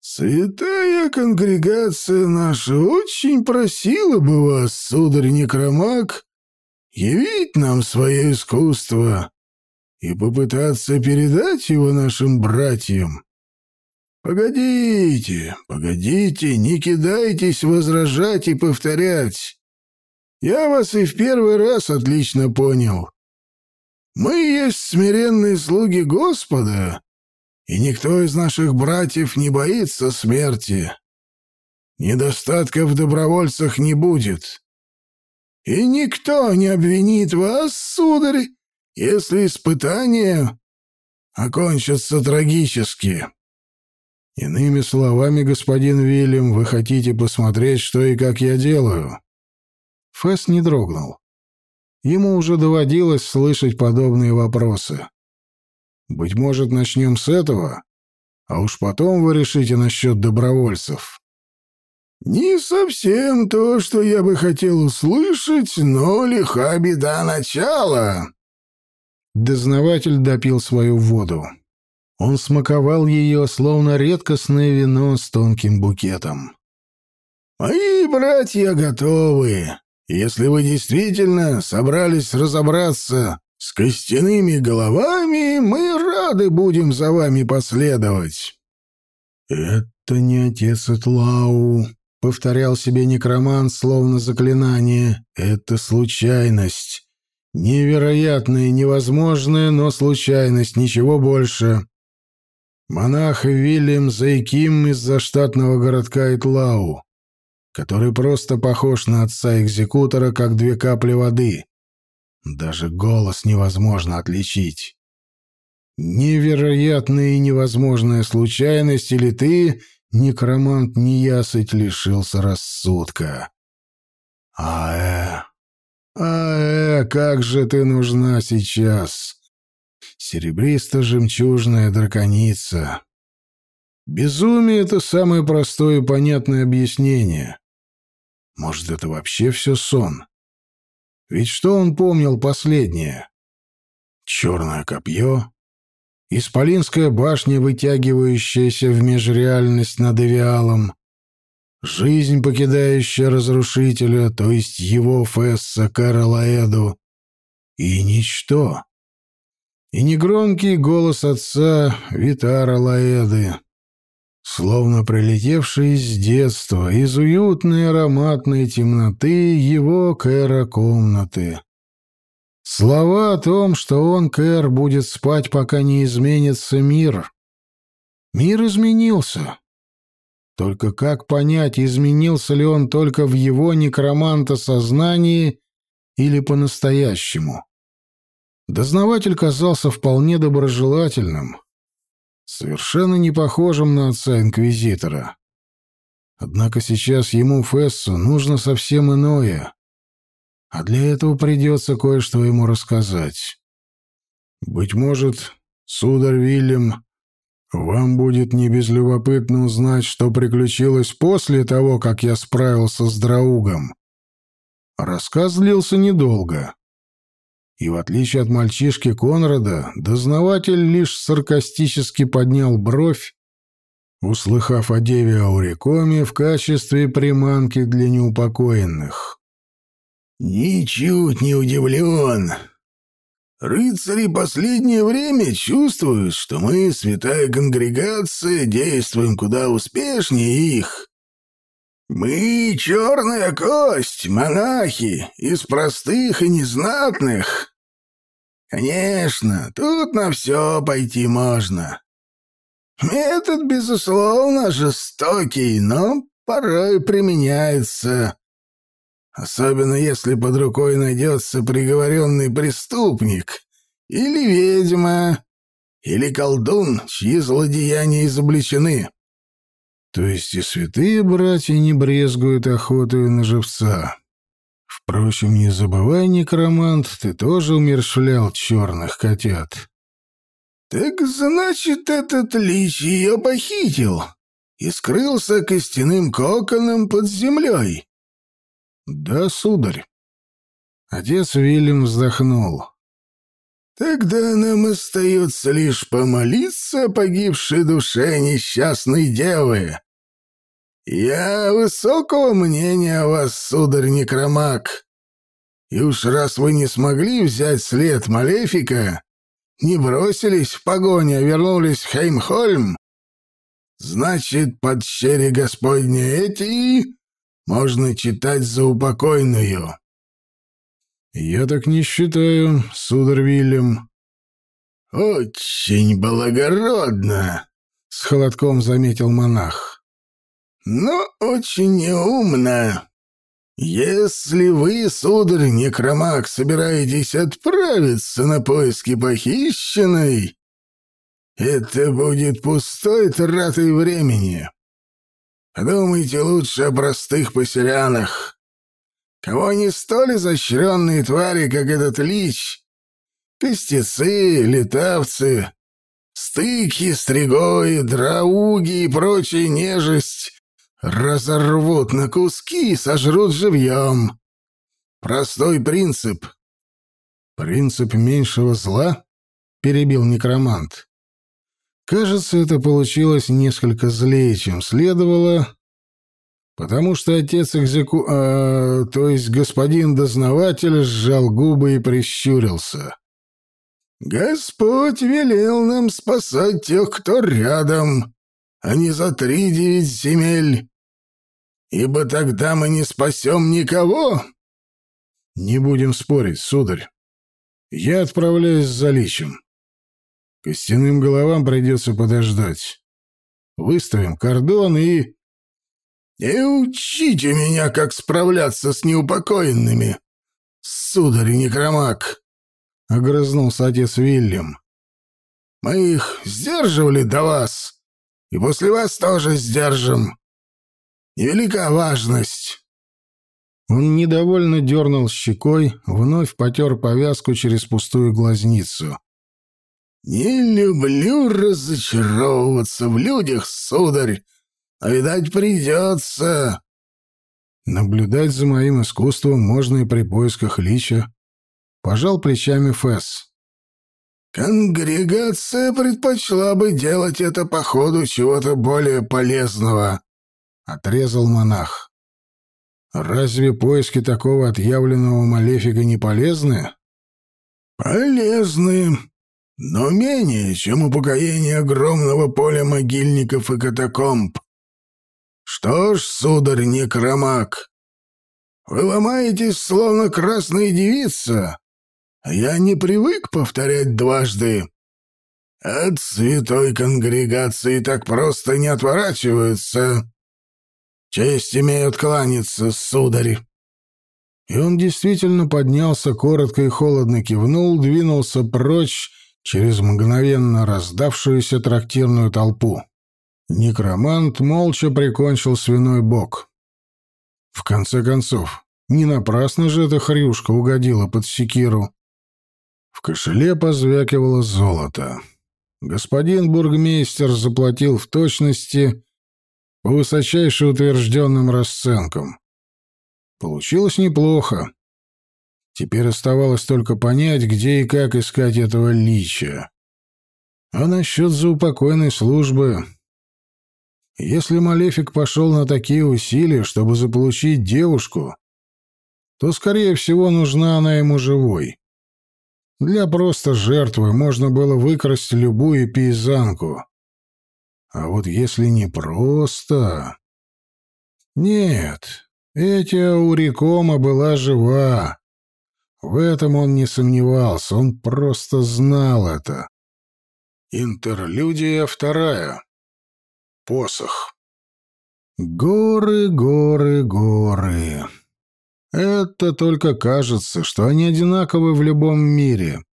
S3: «Святая конгрегация наша очень просила бы вас, сударь Некромак, явить нам свое искусство и попытаться передать его нашим братьям. Погодите, погодите, не кидайтесь возражать и повторять. Я вас и в первый раз отлично понял. Мы есть смиренные слуги Господа, и никто из наших братьев не боится смерти. Недостатка в добровольцах не будет. И никто не обвинит вас, сударь, если испытание окончится трагически.
S1: Иными словами, господин Вильям, вы хотите посмотреть, что и как я делаю?» Фэс не дрогнул. Ему уже доводилось слышать подобные вопросы. «Быть может, начнем с этого, а уж потом вы решите насчет добровольцев».
S3: «Не совсем то, что я бы хотел услышать, но лиха беда начала».
S1: Дознаватель допил свою воду. Он смаковал ее, словно редкостное вино с тонким букетом.
S3: «Мои братья готовы. Если вы действительно собрались разобраться с костяными головами, мы рады будем за вами последовать».
S1: «Это не отец Этлау», — повторял себе некромант, словно заклинание. «Это случайность. Невероятная, невозможная, но случайность, ничего больше. Монах Вильям Зайким из заштатного городка Итлау, который просто похож на отца-экзекутора, как две капли воды. Даже голос невозможно отличить. Невероятная и невозможная случайность, или ты, некромант неясыть, лишился рассудка. А-э, а-э, как же ты нужна сейчас! Серебристо-жемчужная драконица. Безумие — это самое простое и понятное объяснение. Может, это вообще все сон? Ведь что он помнил последнее? Черное копье, Исполинская башня, вытягивающаяся в межреальность над Эвиалом, жизнь, покидающая разрушителя, то есть его Фесса Каралаэду, и ничто. И негромкий голос отца Витара Лаэды, словно прилетевший из детства, из уютной ароматной темноты его кэра-комнаты. Слова о том, что он, Кэр, будет спать, пока не изменится мир. Мир изменился. Только как понять, изменился ли он только в его некроманта сознании или по-настоящему? Дознаватель казался вполне доброжелательным, совершенно не похожим на отца Инквизитора. Однако сейчас ему, Фессу, нужно совсем иное. А для этого придется кое-что ему рассказать. Быть может, сударь Вильям, вам будет не безлюбопытно узнать, что приключилось после того, как я справился с Драугом. Рассказ длился недолго. И в отличие от мальчишки Конрада, дознаватель лишь саркастически поднял бровь, услыхав о деве Аурикоме в качестве приманки для неупокоенных.
S3: «Ничуть не удивлен. Рыцари последнее время чувствуют, что мы, святая конгрегация, действуем куда успешнее их. Мы — черная кость, монахи, из простых и незнатных. Конечно, тут на все пойти можно. Метод, безусловно, жестокий, но порой применяется. Особенно если под рукой найдется приговоренный преступник или ведьма, или колдун, чьи злодеяния изобличены.
S1: То есть и святые братья не брезгуют охотой на живца. Впрочем, не забывай, некромант, ты тоже умершвлял черных котят.
S3: Так значит, этот лич ее похитил и скрылся костяным коконом под землей.
S1: Да, сударь. Отец Вильям вздохнул.
S3: Тогда нам остается лишь помолиться о погибшей душе несчастной девы. Я высокого мнения о вас, сударь Некромак. И уж раз вы не смогли взять след Малефика, не бросились в погоню, а вернулись в Хеймхольм, значит, под щери Господня эти можно читать за упокойную.
S1: «Я так не считаю, сударь Вильям».
S3: «Очень благородно», — с холодком заметил монах. «Но очень неумно. Если вы, сударь Некромак, собираетесь отправиться на поиски похищенной, это будет пустой тратой времени. Подумайте лучше о простых поселянах». Кого не столь изощренные твари, как этот лич, пестецы, летавцы, стыки, стригои, драуги и прочая нежесть разорвут на куски и сожрут живьем. Простой принцип.
S1: «Принцип меньшего зла?» — перебил некромант. Кажется, это получилось несколько злее, чем следовало, потому что отец экзеку... А, то есть господин дознаватель сжал губы и прищурился.
S3: «Господь велел нам спасать тех, кто рядом, а не за три девять земель, ибо тогда мы не спасем никого».
S1: «Не будем спорить, сударь. Я отправляюсь за личем. Костяным головам придется подождать. Выставим кордон и...
S3: «Не учите меня, как справляться с неупокоенными, сударь Некромак!» — огрызнулся отец Вильям. «Мы их сдерживали до вас, и после вас тоже сдержим. Невелика важность».
S1: Он недовольно дернул щекой, вновь потер повязку через пустую глазницу.
S3: «Не люблю разочаровываться в людях, сударь, а, видать, придется».
S1: Наблюдать за моим искусством можно и при поисках лича. Пожал плечами Фэс.
S3: «Конгрегация предпочла бы делать это по ходу чего-то более полезного», — отрезал монах.
S1: «Разве поиски такого отъявленного малефика не полезны?»
S3: «Полезны, но менее, чем упокоение огромного поля могильников и катакомб. Что ж, сударь некромак, вы ломаетесь, словно красная девица, а я не привык повторять дважды. От святой конгрегации так просто не отворачиваются. Честь имеют кланяться, сударь.
S1: И он действительно поднялся, коротко и холодно кивнул, двинулся прочь через мгновенно раздавшуюся трактирную толпу. Некромант молча прикончил свиной бок. В конце концов, не напрасно же эта хрюшка угодила под секиру. В кошеле позвякивало золото. Господин бургмейстер заплатил в точности по высочайше утвержденным расценкам. Получилось неплохо. Теперь оставалось только понять, где и как искать этого лича. А насчет заупокойной службы... Если Малефик пошел на такие усилия, чтобы заполучить девушку, то, скорее всего, нужна она ему живой. Для просто жертвы можно было выкрасть любую пейзанку. А вот если не просто... Нет, эти Урикома была жива. В этом он не сомневался, он просто знал это. Интерлюдия вторая. Посох. Горы, горы, горы. Это только кажется, что они одинаковы в любом мире.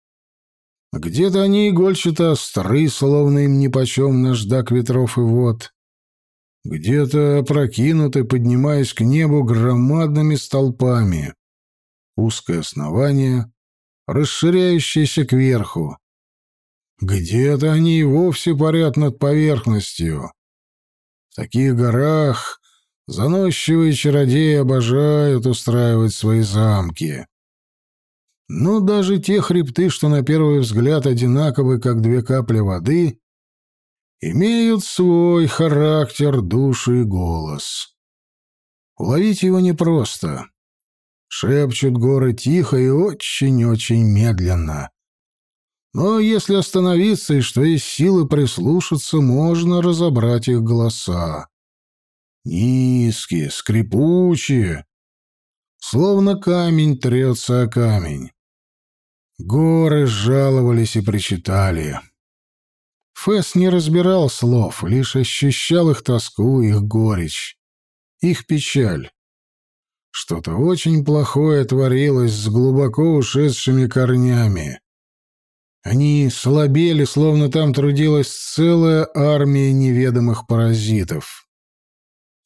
S1: Где-то они игольчато остры, словно им нипочем наждак ветров и вод. Где-то прокинуты, поднимаясь к небу громадными столпами. Узкое основание, расширяющееся кверху. Где-то они и вовсе парят над поверхностью. В таких горах заносчивые чародеи обожают устраивать свои замки. Но даже те хребты, что на первый взгляд одинаковы, как две капли воды, имеют свой характер, душу и голос. Уловить его непросто. Шепчут горы тихо и очень-очень медленно. Но если остановиться и что из силы прислушаться, можно разобрать их голоса. Низкие, скрипучие, словно камень трется о камень. Горы жаловались и причитали. Фэс не разбирал слов, лишь ощущал их тоску, их горечь, их печаль. Что-то очень плохое творилось с глубоко ушедшими корнями. Они слабели, словно там трудилась целая армия неведомых паразитов.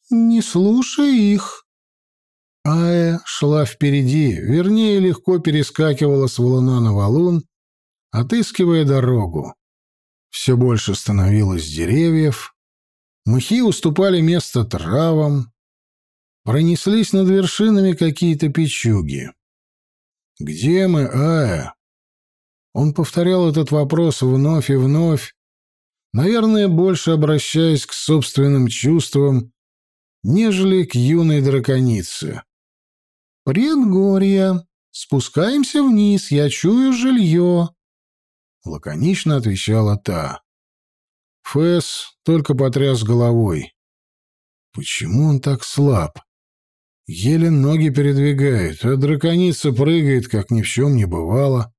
S1: «Не слушай их», Ая шла впереди, вернее, легко перескакивала с валуна на валун, отыскивая дорогу. Все больше становилось деревьев, мхи уступали место травам, пронеслись над вершинами какие-то печуги. «Где мы, Ая?» Он повторял этот вопрос вновь и вновь, наверное, больше обращаясь к собственным чувствам, нежели к юной драконице. «Предгорье. Спускаемся вниз, я чую жилье», — лаконично отвечала та. Фэс только потряс головой. Почему он так слаб? Еле ноги передвигает, а драконица прыгает, как ни в чем не бывало.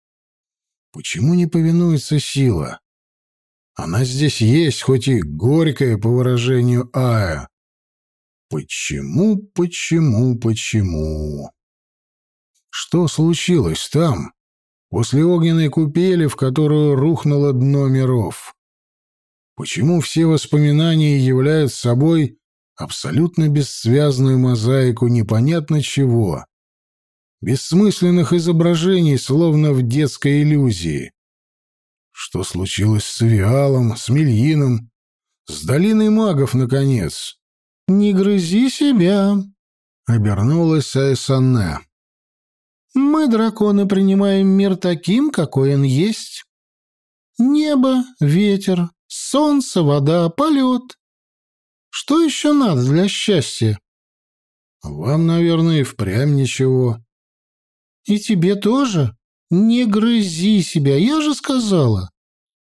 S1: Почему не повинуется сила? Она здесь есть, хоть и горькая, по выражению Ая. Почему, почему, почему? Что случилось там, после огненной купели, в которую рухнуло дно миров? Почему все воспоминания являют собой абсолютно бессвязную мозаику непонятно чего? Бессмысленных изображений, словно в детской иллюзии. Что случилось с Виалом, с Мельином, с долиной магов, наконец?
S2: «Не грызи себя», —
S1: обернулась Айсанне.
S2: «Мы, драконы, принимаем мир таким, какой он есть. Небо, ветер, солнце, вода, полет. Что еще надо для счастья?»
S1: «Вам, наверное, и впрямь ничего».
S2: «И тебе тоже?» «Не грызи себя, я же сказала.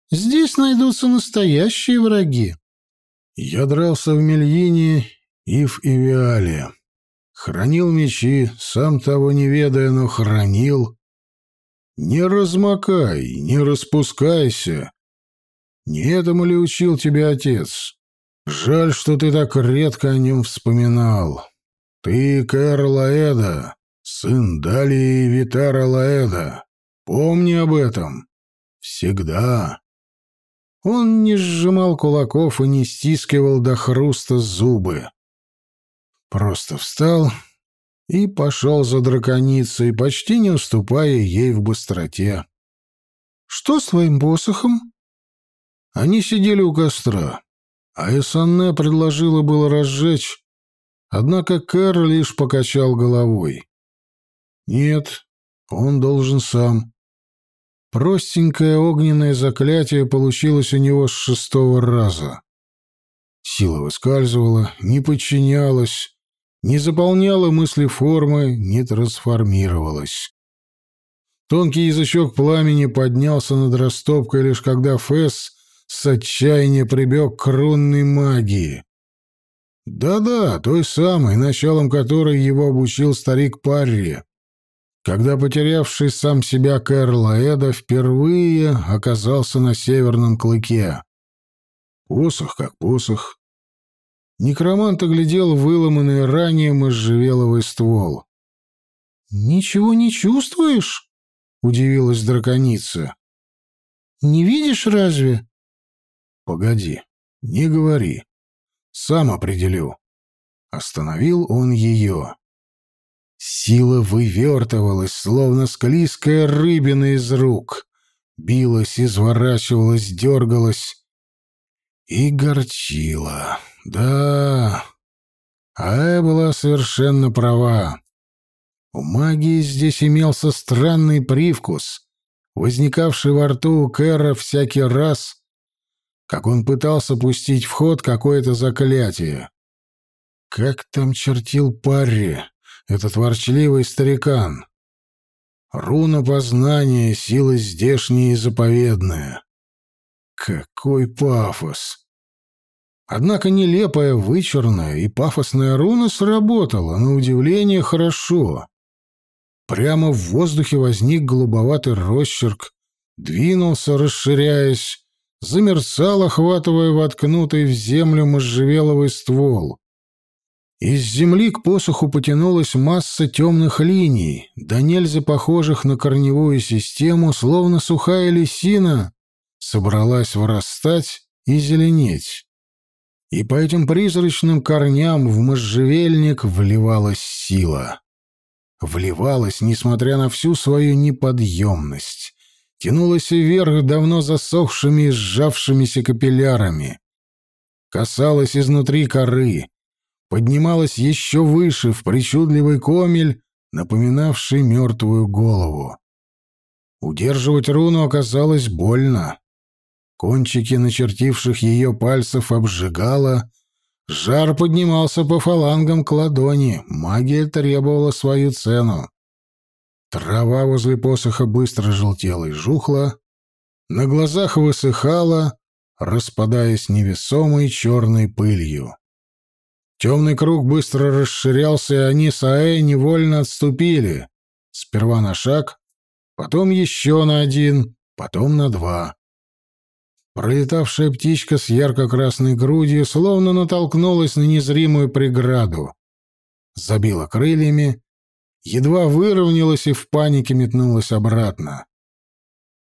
S2: Здесь найдутся настоящие враги».
S1: Я дрался в Мельине и в Ивиале. Хранил мечи, сам того не ведая, но хранил. Не размокай, не распускайся. Не этому ли учил тебя отец? Жаль, что ты так редко о нем вспоминал. Ты Кэр Лаэда, сын Далии Витара Лаэда. Помни об этом. Всегда. Он не сжимал кулаков и не стискивал до хруста зубы. Просто встал и пошел за драконицей, почти не уступая ей в быстроте.
S2: «Что с твоим посохом?»
S1: Они сидели у костра, а Эссанне предложила было разжечь, однако Кэр лишь покачал головой. «Нет, он должен сам. Простенькое огненное заклятие получилось у него с шестого раза. Сила выскальзывала, не подчинялась, не заполняла мысли формы, не трансформировалась. Тонкий язычок пламени поднялся над растопкой, лишь когда Фэс с отчаяния прибег к рунной магии. Да-да, той самой, началом которой его обучил старик Парри когда потерявший сам себя Кэр Лаэда впервые оказался на северном клыке. Посох как посох. Некромант оглядел выломанный ранее можжевеловый ствол.
S2: «Ничего не чувствуешь?» — удивилась драконица. «Не видишь разве?»
S1: «Погоди, не говори. Сам определю». Остановил он ее. Сила вывертывалась, словно склизкая рыбина из рук. Билась, изворачивалась, дергалась. И горчила. Да, Ая была совершенно права. У магии здесь имелся странный привкус, возникавший во рту у Кэра всякий раз, как он пытался пустить в ход какое-то заклятие. Как там чертил Парри? этот ворчливый старикан. Руна познания, сила здешняя и заповедная. Какой пафос! Однако нелепая, вычурная и пафосная руна сработала, на удивление, хорошо. Прямо в воздухе возник голубоватый росчерк, двинулся, расширяясь, замерцал, охватывая воткнутый в землю можжевеловый ствол. Из земли к посоху потянулась масса темных линий, да нельзя похожих на корневую систему, словно сухая лисина собралась вырастать и зеленеть. И по этим призрачным корням в можжевельник вливалась сила. Вливалась, несмотря на всю свою неподъемность. Тянулась вверх давно засохшими и сжавшимися капиллярами. Касалась изнутри коры, поднималась еще выше, в причудливый комель, напоминавший мертвую голову. Удерживать руну оказалось больно. Кончики начертивших ее пальцев обжигало, жар поднимался по фалангам к ладони, магия требовала свою цену. Трава возле посоха быстро желтела и жухла, на глазах высыхала, распадаясь невесомой черной пылью. Темный круг быстро расширялся, и они с Аэ невольно отступили. Сперва на шаг, потом еще на один, потом на два. Пролетавшая птичка с ярко-красной грудью словно натолкнулась на незримую преграду. Забила крыльями, едва выровнялась и в панике метнулась обратно.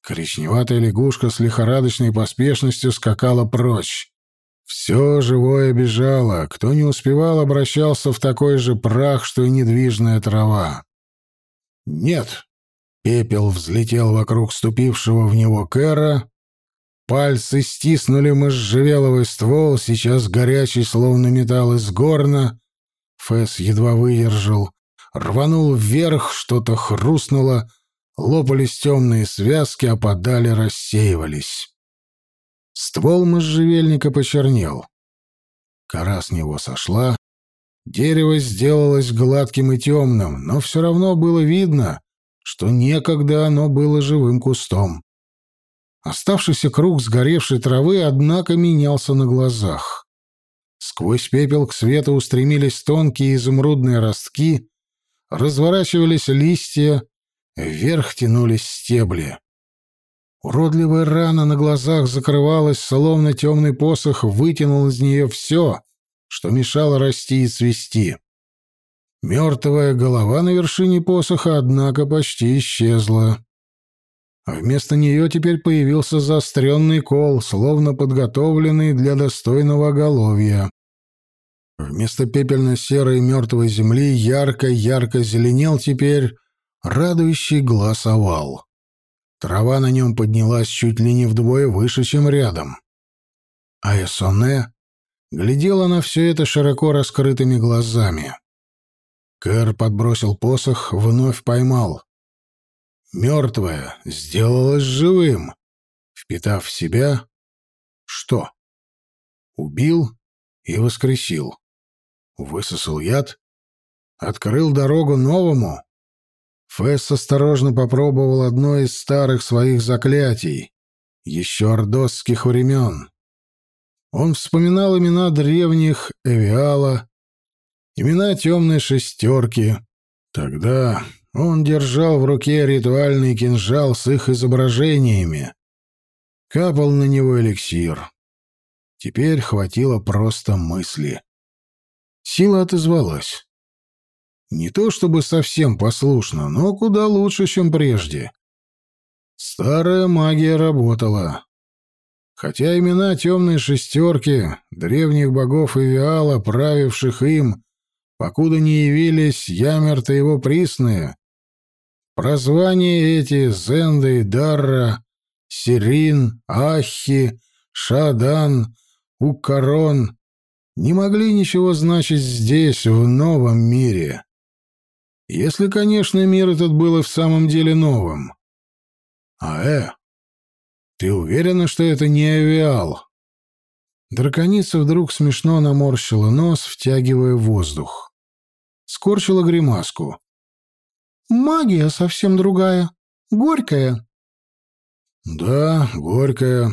S1: Коричневатая лягушка с лихорадочной поспешностью скакала прочь. Все живое бежало, кто не успевал, обращался в такой же прах, что и недвижная трава. «Нет!» — пепел взлетел вокруг ступившего в него Кэра, Пальцы стиснули можжевеловый ствол, сейчас горячий, словно металл из горна. Фэс едва выдержал. Рванул вверх, что-то хрустнуло, лопались темные связки, опадали, рассеивались. Ствол можжевельника почернел. Кора с него сошла. Дерево сделалось гладким и темным, но все равно было видно, что некогда оно было живым кустом. Оставшийся круг сгоревшей травы, однако, менялся на глазах. Сквозь пепел к свету устремились тонкие изумрудные ростки, разворачивались листья, вверх тянулись стебли. Уродливая рана на глазах закрывалась, словно темный посох вытянул из нее все, что мешало расти и цвести. Мертвая голова на вершине посоха, однако, почти исчезла. Вместо нее теперь появился заостренный кол, словно подготовленный для достойного оголовья. Вместо пепельно-серой мертвой земли ярко-ярко зеленел теперь радующий глаз овал. Трава на нем поднялась чуть ли не вдвое выше, чем рядом. А Эсоне глядела на все это широко раскрытыми глазами. Кэр подбросил посох, вновь поймал мертвое, сделалось живым, впитав в себя... Что? Убил и воскресил. Высосал яд? Открыл дорогу новому? Фесс осторожно попробовал одно из старых своих заклятий, еще ордосских времен. Он вспоминал имена древних Эвиала, имена темной шестерки. Тогда он держал в руке ритуальный кинжал с их изображениями. Капал на него эликсир. Теперь хватило просто мысли. Сила отозвалась. Не то чтобы совсем послушно, но куда лучше, чем прежде. Старая магия работала. Хотя имена темной шестерки, древних богов Ивиала, правивших им, покуда не явились Ямерт и его присные, Прозвания эти Зенда и Дарра, Сирин, Ахи, Шадан, Укарон не могли ничего значить здесь, в новом мире. Если, конечно, мир этот был и в самом деле новым. А э, ты уверена, что это не авиал? Драконица вдруг смешно наморщила нос, втягивая воздух. Скорчила гримаску. Магия совсем другая. Горькая. Да, горькая.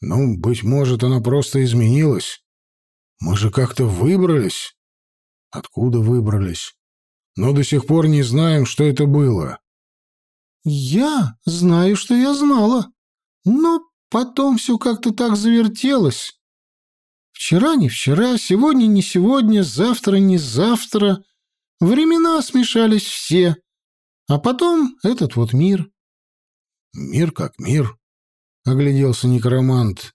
S1: Ну, быть может, она просто изменилась. Мы же как-то выбрались. Откуда выбрались? Но до сих пор не знаем, что это было. Я знаю, что я знала. Но потом все как-то так завертелось. Вчера не вчера, сегодня не сегодня, завтра не завтра. Времена смешались все. А потом этот вот мир. Мир как мир, — огляделся некромант.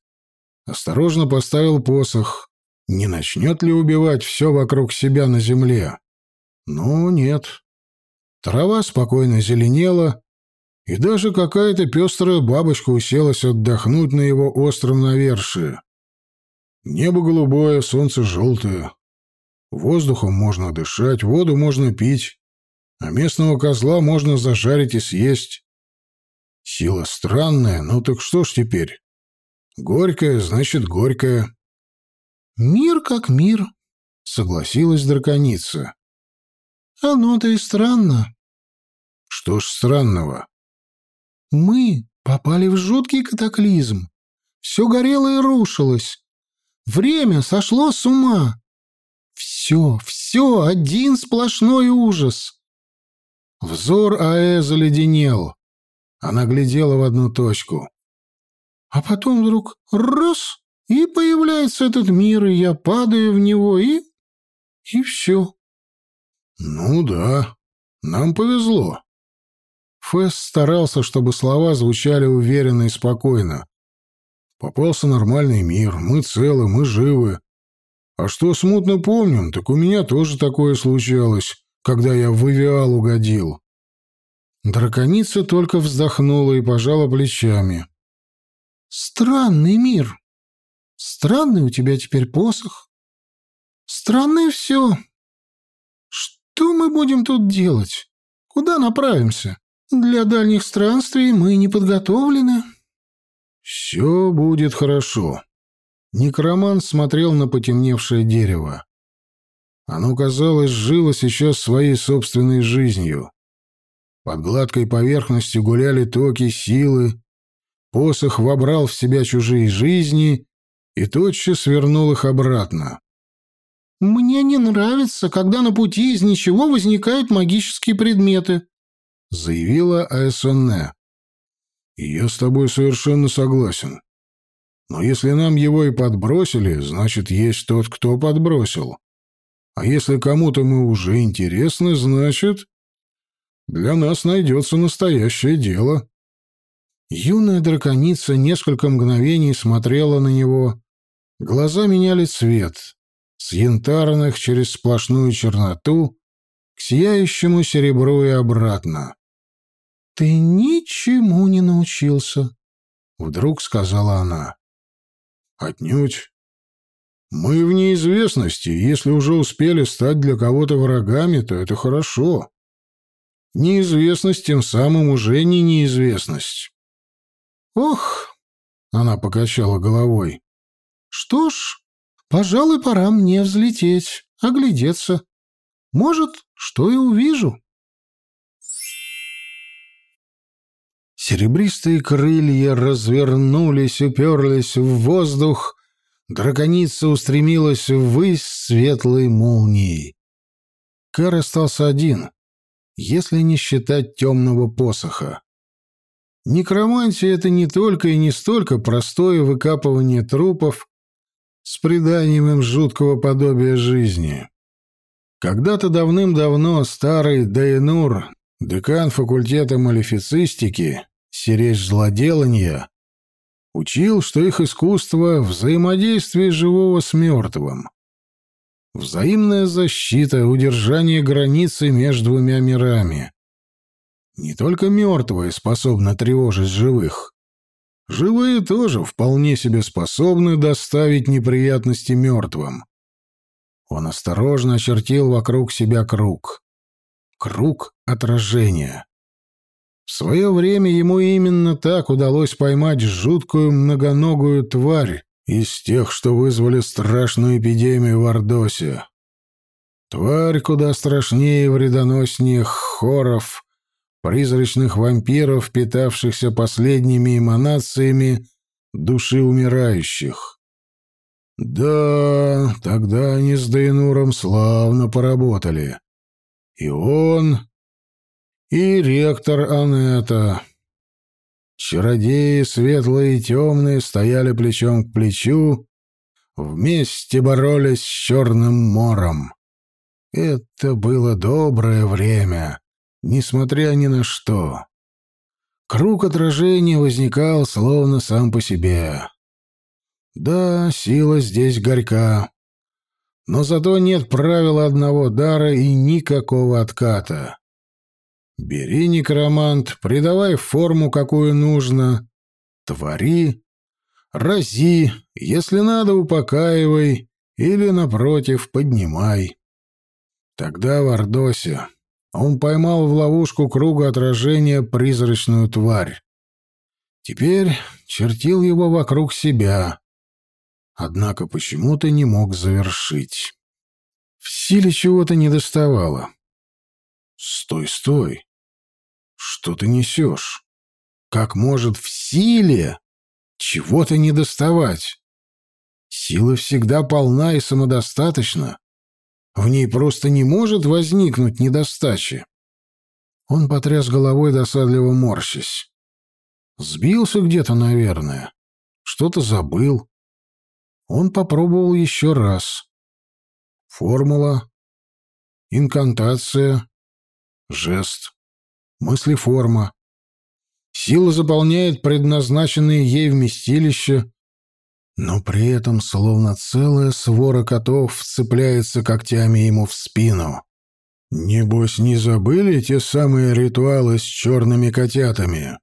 S1: Осторожно поставил посох. Не начнет ли убивать все вокруг себя на земле? Ну, нет. Трава спокойно зеленела, и даже какая-то пестрая бабочка уселась отдохнуть на его остром навершие. Небо голубое, солнце желтое. Воздухом можно дышать, воду можно пить, а местного козла можно зажарить и съесть. Сила странная, ну так что ж теперь? Горькая, значит, горькая. Мир как мир, согласилась драконица. Оно-то и странно. Что ж странного? Мы попали в жуткий катаклизм. Все горело и рушилось. Время сошло с ума. Все, все, один сплошной ужас. Взор Аэ заледенел.
S2: Она глядела в одну точку. А потом вдруг раз, и появляется этот мир, и я падаю в него, и... и все.
S1: Ну да, нам повезло.
S2: Фэс старался, чтобы слова звучали уверенно и спокойно.
S1: Попался нормальный мир, мы целы, мы живы. А что смутно помним, так у меня тоже такое случалось, когда я в Ивиал угодил.
S2: Драконица только вздохнула и пожала плечами. «Странный мир. Странный у тебя теперь посох. Странное все. Что мы будем тут делать? Куда направимся? Для дальних странствий мы не подготовлены».
S1: «Все будет хорошо», Некромант смотрел на потемневшее дерево. Оно, казалось, жило сейчас своей собственной жизнью. Под гладкой поверхностью гуляли токи силы, посох вобрал в себя чужие жизни и тотчас вернул их обратно.
S2: «Мне не нравится, когда на пути из ничего возникают магические предметы», — заявила Аэсонне.
S1: «Я с тобой совершенно согласен. Но если нам его и подбросили, значит, есть тот, кто подбросил. А если кому-то мы уже интересны, значит, для нас найдется настоящее дело».
S2: Юная драконица несколько мгновений смотрела на него. Глаза меняли цвет. С янтарных через сплошную черноту к сияющему серебру и обратно. «Ты ничему не научился», — вдруг сказала она.
S1: Отнюдь. Мы в неизвестности, если уже успели стать для кого-то врагами, то это хорошо. Неизвестность тем самым уже не неизвестность.
S2: Ох, она покачала головой. Что ж, пожалуй, пора мне взлететь, оглядеться. Может, что и увижу. Серебристые крылья развернулись, уперлись в воздух. Драконица устремилась ввысь светлой молнией. Кэр остался один, если не считать темного посоха. Некромантия — это не только и не столько простое выкапывание трупов с приданием им жуткого подобия жизни. Когда-то давным-давно старый Дейнур, декан факультета малефицистики, Сереж злоделания, учил, что их искусство — взаимодействие живого с мертвым. Взаимная защита, удержание границы между двумя мирами. Не только мертвые способны тревожить живых. Живые тоже вполне себе способны доставить неприятности мертвым. Он осторожно очертил вокруг себя круг. Круг отражения. В свое время ему именно так удалось поймать жуткую многоногую тварь из тех, что вызвали страшную эпидемию в Ордосе. Тварь куда страшнее и вредоноснее хоров, призрачных вампиров, питавшихся последними эманациями души умирающих. Да, тогда они с Дейнуром славно поработали. И он, и ректор Анетта. Чародеи светлые и темные стояли плечом к плечу, вместе боролись с черным мором. Это было доброе время, несмотря ни на что. Круг отражения возникал словно сам по себе. Да, сила здесь горька, но зато нет правила одного дара и никакого отката. Бери, некромант, придавай форму, какую нужно, твори, рази, если надо, упокаивай или, напротив, поднимай. Тогда в Ордосе он поймал в ловушку круга отражения призрачную тварь. Теперь чертил его вокруг себя. Однако почему-то не мог завершить. В силе чего-то недоставало. Стой, стой. Что ты несешь? Как может в силе чего-то не доставать? Сила всегда полна и самодостаточна. В ней просто не может возникнуть недостачи. Он потряс головой, досадливо морщась. Сбился где-то, наверное. Что-то забыл. Он попробовал еще раз. Формула, инкантация, жест, мыслеформа. Сила заполняет предназначенные ей вместилища, но при этом словно целая свора котов вцепляется когтями ему в спину. Небось, не забыли те самые ритуалы с черными котятами?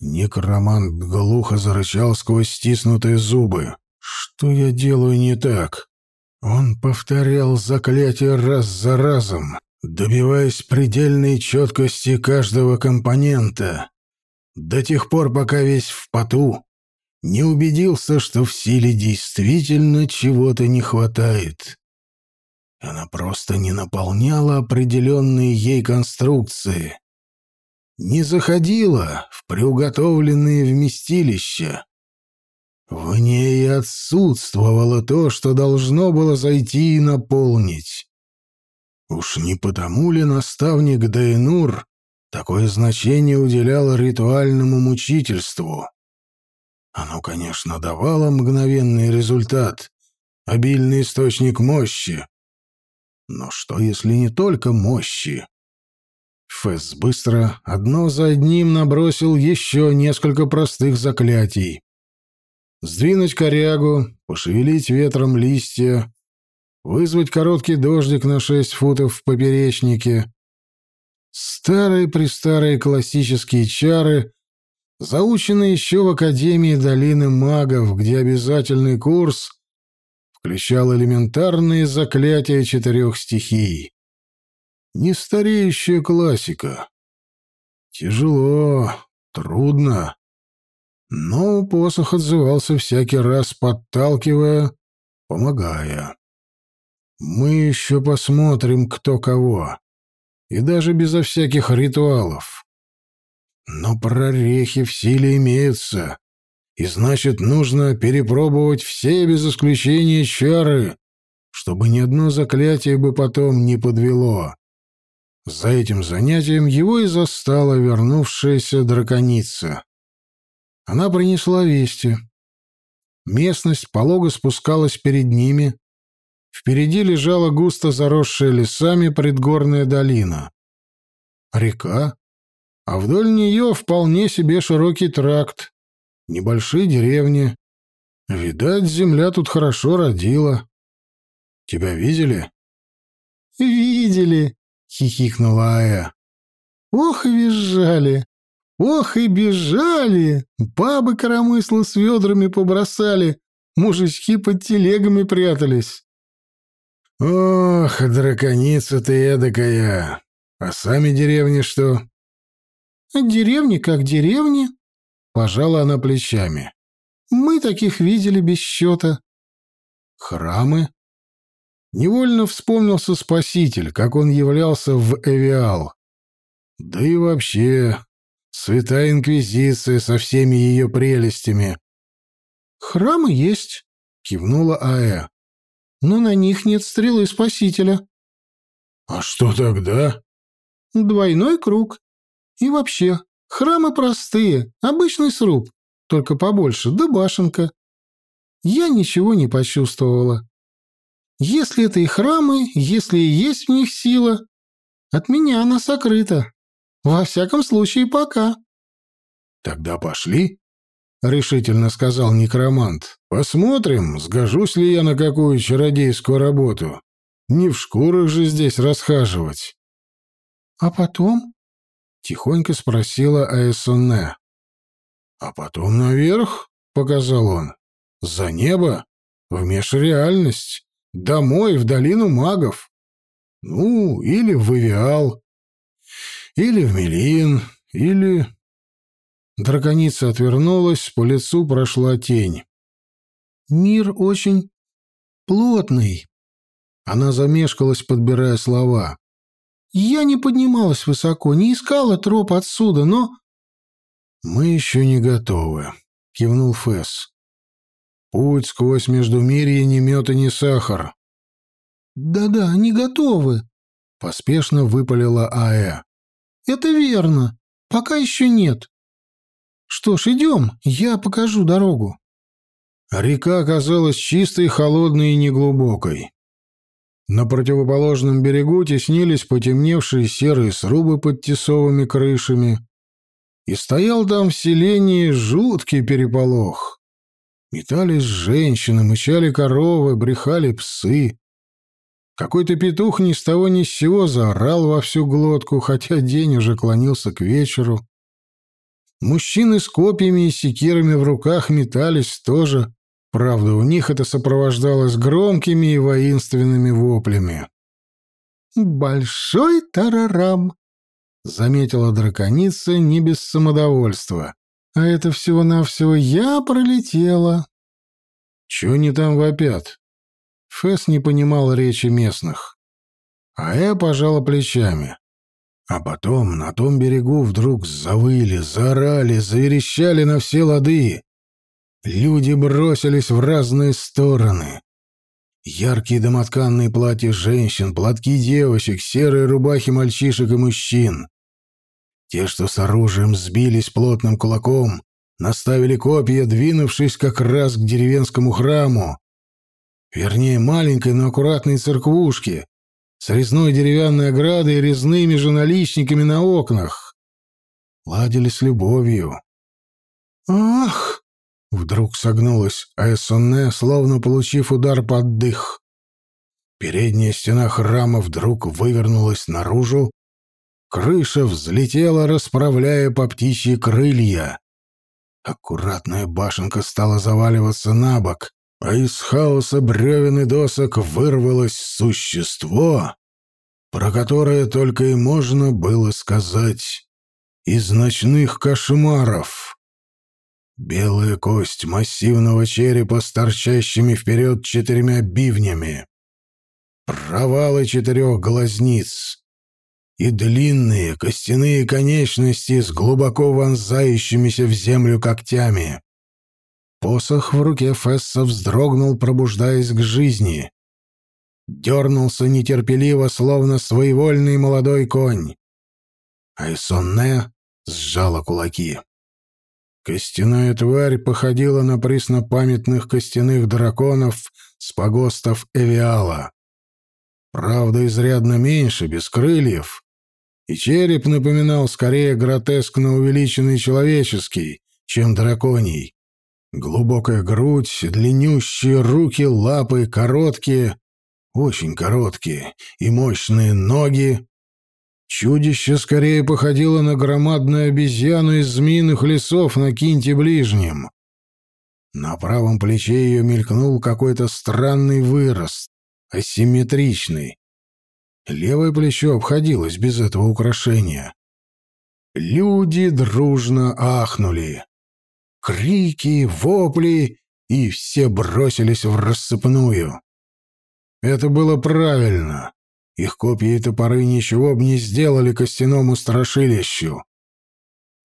S2: Некромант глухо зарычал сквозь стиснутые зубы. «Что я делаю не так?» Он повторял заклятие раз за разом, добиваясь предельной четкости каждого компонента, до тех пор, пока весь в поту, не убедился, что в силе действительно чего-то не хватает. Она просто не наполняла определенные ей конструкции, не заходила в приуготовленные вместилища. В ней отсутствовало то, что должно было зайти и наполнить. Уж не потому ли наставник Дайнур такое значение уделял ритуальному мучительству? Оно, конечно, давало мгновенный результат, обильный источник мощи. Но что, если не только мощи? Фэс быстро, одно за одним, набросил еще несколько простых заклятий. Сдвинуть корягу, пошевелить ветром листья, вызвать короткий дождик на шесть футов в поперечнике. Старые-престарые классические чары, заученные еще в Академии Долины Магов, где обязательный курс включал элементарные заклятия четырех стихий. Нестареющая классика. Тяжело, трудно. Но посох отзывался всякий раз, подталкивая, помогая. Мы еще посмотрим, кто кого. И даже безо всяких ритуалов. Но прорехи в силе имеются. И значит, нужно перепробовать все без исключения чары, чтобы ни одно заклятие бы потом не подвело. За этим занятием его и застала вернувшаяся драконица. Она принесла вести. Местность полого спускалась перед ними. Впереди лежала густо заросшая лесами предгорная долина. Река, а вдоль нее вполне себе широкий тракт, небольшие деревни. Видать, земля тут хорошо родила. Тебя видели?
S4: Видели, — хихикнула Ая. «Ох и визжали! Ох и бежали! Бабы коромыслы с ведрами побросали, мужички под телегами прятались».
S2: «Ох, драконица ты эдакая! А сами деревни что?»
S4: «Деревни как деревни», — пожала она плечами. «Мы таких видели без счета».
S2: «Храмы?» Невольно вспомнился Спаситель, как он являлся в Эвиал. Да и вообще, Святая Инквизиция со всеми ее прелестями.
S4: «Храмы есть», — кивнула Ая. «Но на них нет стрелы Спасителя».
S2: «А что тогда?»
S4: «Двойной круг. И вообще, храмы простые, обычный сруб, только побольше, да башенка. Я ничего не почувствовала. Если это и храмы, если и есть в них сила, от меня она сокрыта. Во всяком случае, пока.
S2: Тогда пошли, решительно сказал некромант. Посмотрим, сгожусь ли я на какую чародейскую работу. Не в шкурах же здесь расхаживать.
S4: А потом?
S2: Тихонько спросила Аэсоне. А потом наверх, показал он. За небо, в межреальность. Домой, в долину магов. Ну, или в Ивиал, или в Мелин, или... Драконица отвернулась, по лицу прошла тень.
S4: «Мир очень плотный».
S2: Она замешкалась, подбирая слова.
S4: «Я не поднималась высоко, не искала троп отсюда, но...»
S2: «Мы еще не готовы», — кивнул Фесс. Путь сквозь Междумирье ни мед и ни сахар.
S4: «Да-да, они готовы», —
S2: поспешно выпалила Аэ.
S4: «Это верно. Пока еще нет».
S2: Что ж, идем, я покажу дорогу.
S1: Река оказалась чистой, холодной и неглубокой. На противоположном берегу теснились потемневшие серые срубы под тесовыми крышами, и стоял там в селении жуткий переполох. Метались женщины, мычали коровы, брехали псы. Какой-то петух ни с того ни с сего заорал во всю глотку, хотя день уже клонился к вечеру. Мужчины с копьями и секирами в руках метались тоже, правда, у них это сопровождалось громкими и воинственными воплями.
S2: «Большой тарарам!» — заметила драконица не без самодовольства. «А это всего-навсего я пролетела».
S1: «Чё они там вопят?» Фэс не понимал речи местных. А я пожала плечами. А потом на том берегу вдруг завыли, заорали, заверещали на все лады. Люди бросились в разные стороны. Яркие домотканные платья женщин, платки девочек, серые рубахи мальчишек и мужчин. Те, что с оружием сбились плотным кулаком, наставили копья, двинувшись как раз к деревенскому храму. Вернее, маленькой, но аккуратной церквушке, с резной деревянной оградой и резными же наличниками на окнах. Ладили с любовью.
S2: «Ах!» — вдруг согнулась Аэссоне, словно получив удар под дых.
S1: Передняя стена храма вдруг вывернулась наружу, Крыша взлетела, расправляя по птичьи крылья. Аккуратная башенка стала заваливаться на бок, а из хаоса бревен и досок вырвалось существо, про которое только и можно было сказать «из ночных кошмаров». Белая кость массивного черепа с торчащими вперед четырьмя бивнями. Провалы четырех глазниц и длинные костяные конечности с глубоко вонзающимися в землю когтями. Посох в руке Фесса вздрогнул, пробуждаясь к жизни. Дернулся нетерпеливо, словно своевольный молодой конь. Айсонне сжала кулаки. Костяная тварь походила на преснопамятных костяных драконов с погостов Эвиала. Правда, изрядно меньше, без крыльев, и череп напоминал скорее гротескно увеличенный человеческий, чем драконий. Глубокая грудь, длиннющие руки, лапы, короткие, очень короткие, и мощные ноги. Чудище скорее походило на громадную обезьяну из змеиных лесов на кинте ближнем. На правом плече ее мелькнул какой-то странный вырост, асимметричный, Левое плечо обходилось без этого украшения. Люди дружно ахнули. Крики, вопли, и все бросились в рассыпную. Это было правильно. Их копья и топоры ничего бы не сделали костяному страшилищу.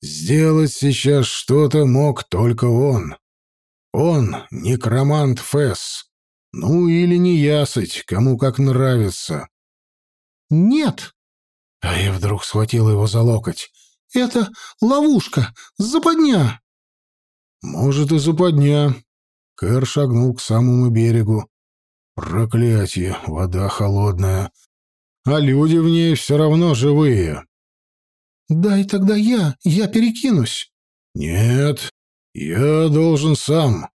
S1: Сделать сейчас что-то мог только он. Он — некромант Фесс. Ну или не ясыть, кому как нравится.
S2: «Нет!»
S1: А я вдруг схватила его за локоть.
S2: «Это ловушка! Западня!»
S1: «Может, и западня». Кэр шагнул к самому берегу. «Проклятие! Вода холодная. А люди в ней все равно живые».
S2: «Дай тогда я, я перекинусь».
S1: «Нет, я должен сам».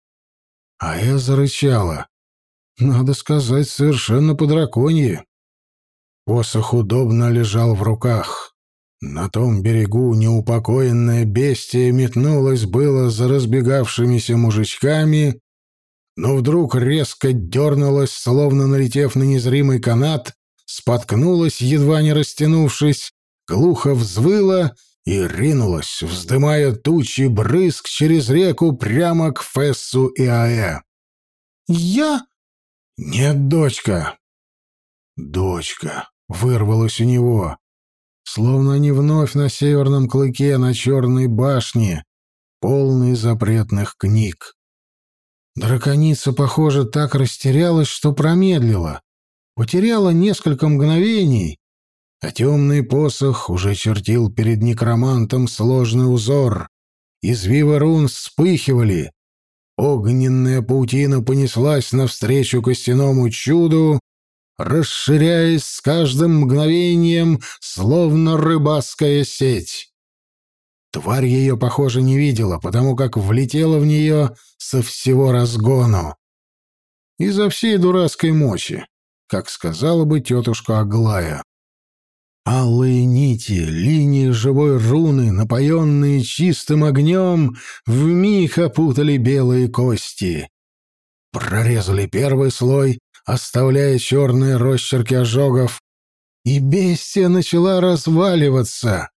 S1: А я зарычала. Надо сказать, совершенно по-драконье. Посох удобно лежал в руках. На том берегу неупокоенное бестие метнулось было за разбегавшимися мужичками, но вдруг резко дернулось, словно налетев на незримый канат, споткнулась, едва не растянувшись, глухо взвыла и ринулась, вздымая тучи брызг через реку прямо к Фессу и Аэ.
S2: «Я...»
S1: «Нет, дочка». «Дочка» вырвалось у него. Словно они вновь на северном клыке, на черной башне, полной запретных книг. Драконица, похоже, так растерялась, что промедлила. Потеряла несколько мгновений, а темный посох уже чертил перед некромантом сложный узор,
S2: извивы рун вспыхивали. Огненная паутина понеслась навстречу костяному чуду, расширяясь с каждым мгновением, словно рыбацкая сеть. Тварь ее, похоже, не видела, потому как влетела в нее со всего разгону. Изо всей дурацкой мочи, как сказала бы тетушка Аглая. Алые нити, линии живой руны, напоенные чистым огнем, вмиг опутали белые кости. Прорезали первый слой, оставляя черные росчерки ожогов, и бестия начала разваливаться.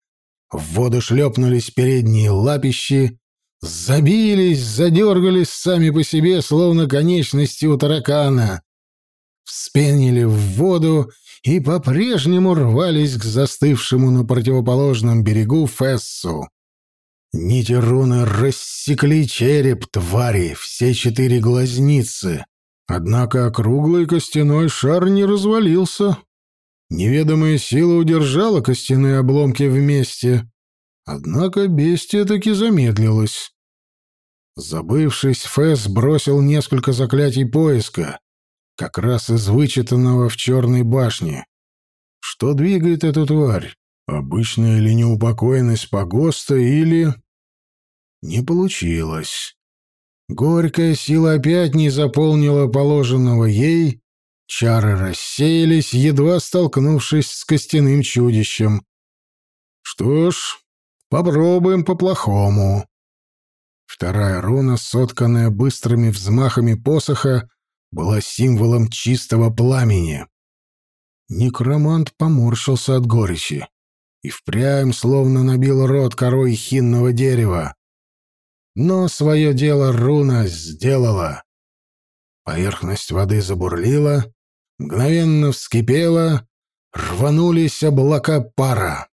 S2: В воду шлепнулись передние лапищи, забились, задергались сами по себе, словно конечности у таракана. Вспенили в воду и по-прежнему рвались к застывшему на противоположном берегу Фессу. Нити руны рассекли череп твари, все четыре глазницы. Однако округлый костяной шар не развалился. Неведомая сила удержала костяные обломки вместе. Однако бестия таки замедлилась. Забывшись, Фэс бросил несколько заклятий поиска, как раз из вычитанного в черной башне. Что двигает эту тварь? Обычная ли неупокоенность погоста или... Не получилось. Горькая сила опять не заполнила положенного ей, чары рассеялись, едва столкнувшись с костяным чудищем. Что ж, попробуем по-плохому. Вторая руна, сотканная быстрыми взмахами посоха, была символом чистого пламени. Некромант поморщился от горечи и впрямь словно набил рот корой хинного дерева. Но свое дело руна сделала. Поверхность воды забурлила, мгновенно вскипела, рванулись облака пара.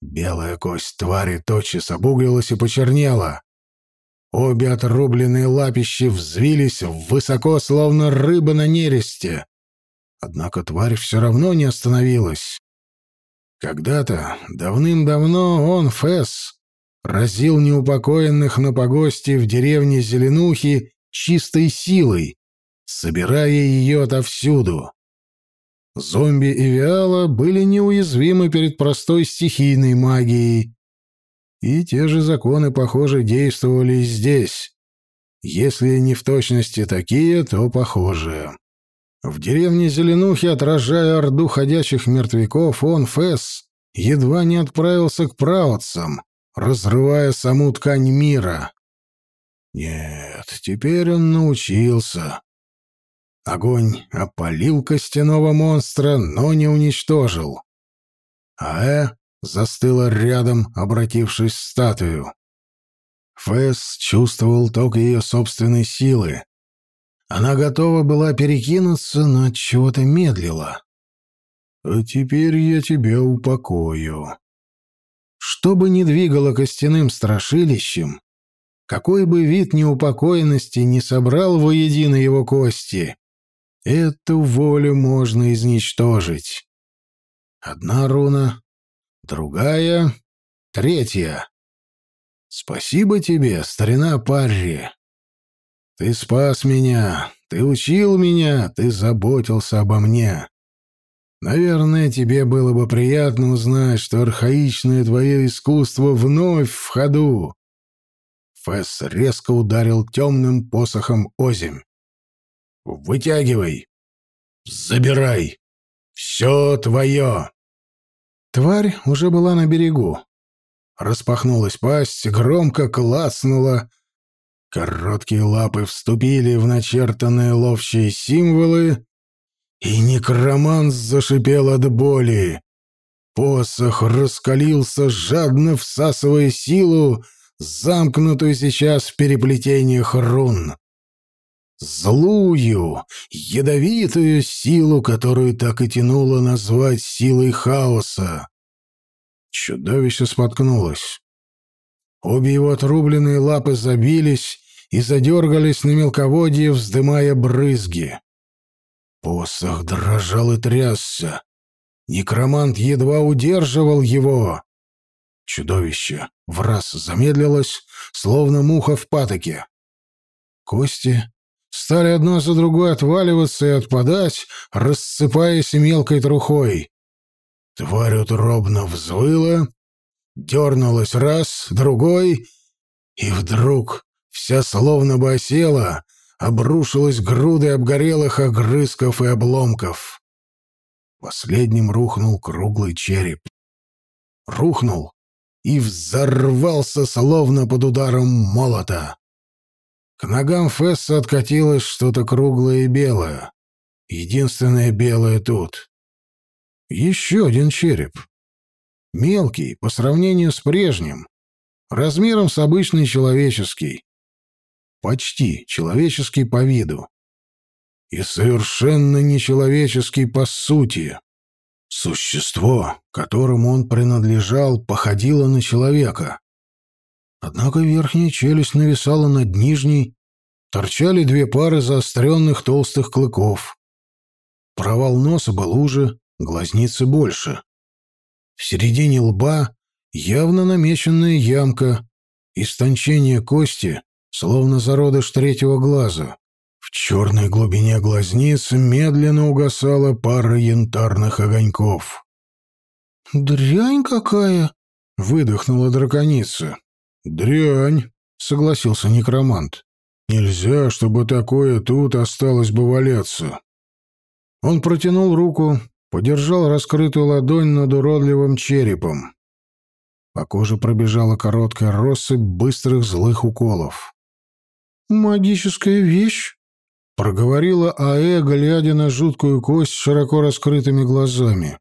S2: Белая кость твари тотчас обуглилась и почернела. Обе отрубленные лапищи взвились высоко, словно рыба на нересте. Однако тварь все равно не остановилась. Когда-то, давным-давно, он, Фэс, разил неупокоенных на погосте в деревне Зеленухи чистой силой, собирая ее отовсюду. Зомби и Виала были неуязвимы перед простой стихийной магией, и те же законы, похоже, действовали здесь. Если не в точности такие, то похожие. В деревне Зеленухи, отражая орду ходячих мертвяков, он, Фесс, едва не отправился к праотцам, разрывая саму ткань мира. Нет, теперь он научился. Огонь опалил костяного монстра, но не уничтожил. А Э застыла рядом, обратившись в статую. Фэс чувствовал ток ее собственной силы. Она готова была перекинуться, но от чего-то медлила. «А теперь я тебя упокою». Что бы ни двигало костяным страшилищем, какой бы вид неупокоенности не собрал воедино его кости, эту волю можно изничтожить. Одна руна другая, третья. Спасибо тебе, старина Парри. Ты спас меня, ты учил меня, ты заботился обо мне. Наверное, тебе было бы приятно узнать, что архаичное твое искусство вновь в ходу. Фесс резко ударил темным посохом озимь. «Вытягивай! Забирай! Все твое!» Тварь уже была на берегу. Распахнулась пасть, громко клацнула. Короткие лапы вступили в начертанные ловчие символы, и некроманс зашипел от боли. Посох раскалился, жадно всасывая силу, замкнутую сейчас в переплетениях рун. Злую, ядовитую силу, которую так и тянуло назвать силой хаоса. Чудовище споткнулось. Обе его отрубленные лапы забились и задергались на мелководье, вздымая брызги. Посох дрожал и трясся. Некромант едва удерживал его. Чудовище
S1: в раз замедлилась, словно муха в патоке. Кости стали одна за другой отваливаться и отпадать, рассыпаясь мелкой трухой. Тварь утробно взвыла, дернулась раз, другой, и вдруг вся словно бы осела, обрушилась грудой обгорелых огрызков и обломков. Последним рухнул круглый череп. Рухнул и взорвался, словно под ударом молота. К ногам Фесса откатилось что-то круглое и белое. Единственное белое тут. Еще один череп. Мелкий, по сравнению с прежним. Размером с обычный человеческий. Почти человеческий по виду и совершенно нечеловеческий по сути. Существо, которому он принадлежал, походило на человека. Однако верхняя челюсть нависала над нижней, торчали две пары заостренных толстых клыков. Провал носа был уже, глазницы больше. В середине лба явно намеченная ямка, истончение кости, словно зародыш третьего глаза. В черной глубине глазниц медленно угасала пара янтарных огоньков.
S2: «Дрянь какая!»
S1: — выдохнула драконица. «Дрянь!» — согласился некромант. «Нельзя, чтобы такое тут осталось бы валяться». Он протянул руку, подержал раскрытую ладонь над уродливым черепом. По коже пробежала короткая россыпь быстрых злых уколов.
S2: «Магическая вещь?»
S1: проговорила Аэ, глядя на жуткую кость широко раскрытыми глазами.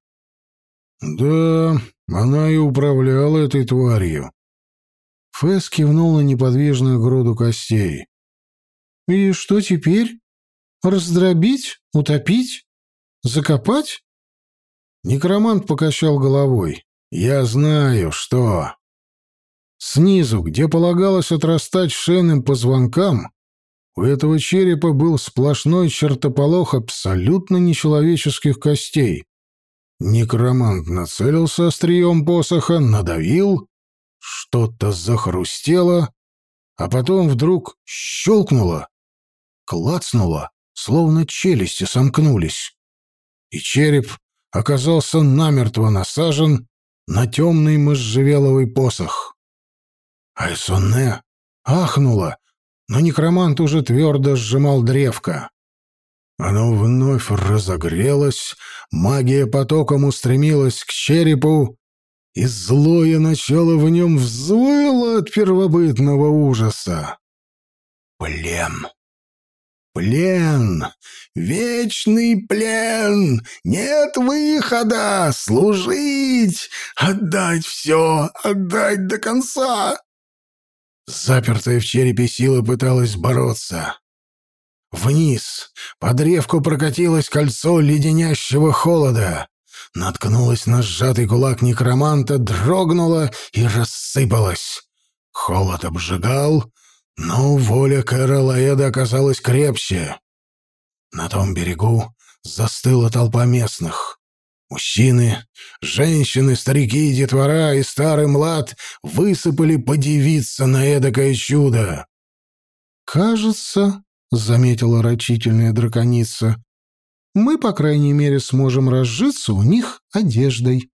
S1: «Да, она и управляла этой тварью». Фэс кивнул на неподвижную груду костей.
S2: «И что теперь? Раздробить? Утопить? Закопать?»
S1: Некромант покачал головой. «Я знаю, что...» Снизу, где полагалось отрастать шейным позвонкам, у этого черепа был сплошной чертополох абсолютно нечеловеческих костей. Некромант нацелился острием посоха, надавил, что-то захрустело, а потом вдруг щелкнуло, клацнуло, словно челюсти сомкнулись. И череп оказался намертво насажен на темный можжевеловый посох. Айсонне ахнула но некромант уже твердо сжимал древко. Оно вновь разогрелось, магия потоком устремилась к черепу, и злое начало в нем взвыло от первобытного ужаса. Плен. Плен! Вечный плен! Нет выхода! Служить! Отдать все! Отдать до конца! Запертая в черепе сила пыталась бороться. Вниз, по древку прокатилось кольцо леденящего холода. Наткнулась на сжатый кулак некроманта, дрогнула и рассыпалась. Холод обжигал, но воля Кэра оказалась крепче. На том берегу застыла толпа местных. Мужчины, женщины, старики, детвора и старый млад высыпали подивиться на эдакое чудо.
S2: «Кажется, — заметила рачительная драконица, — мы, по крайней мере, сможем разжиться у них одеждой».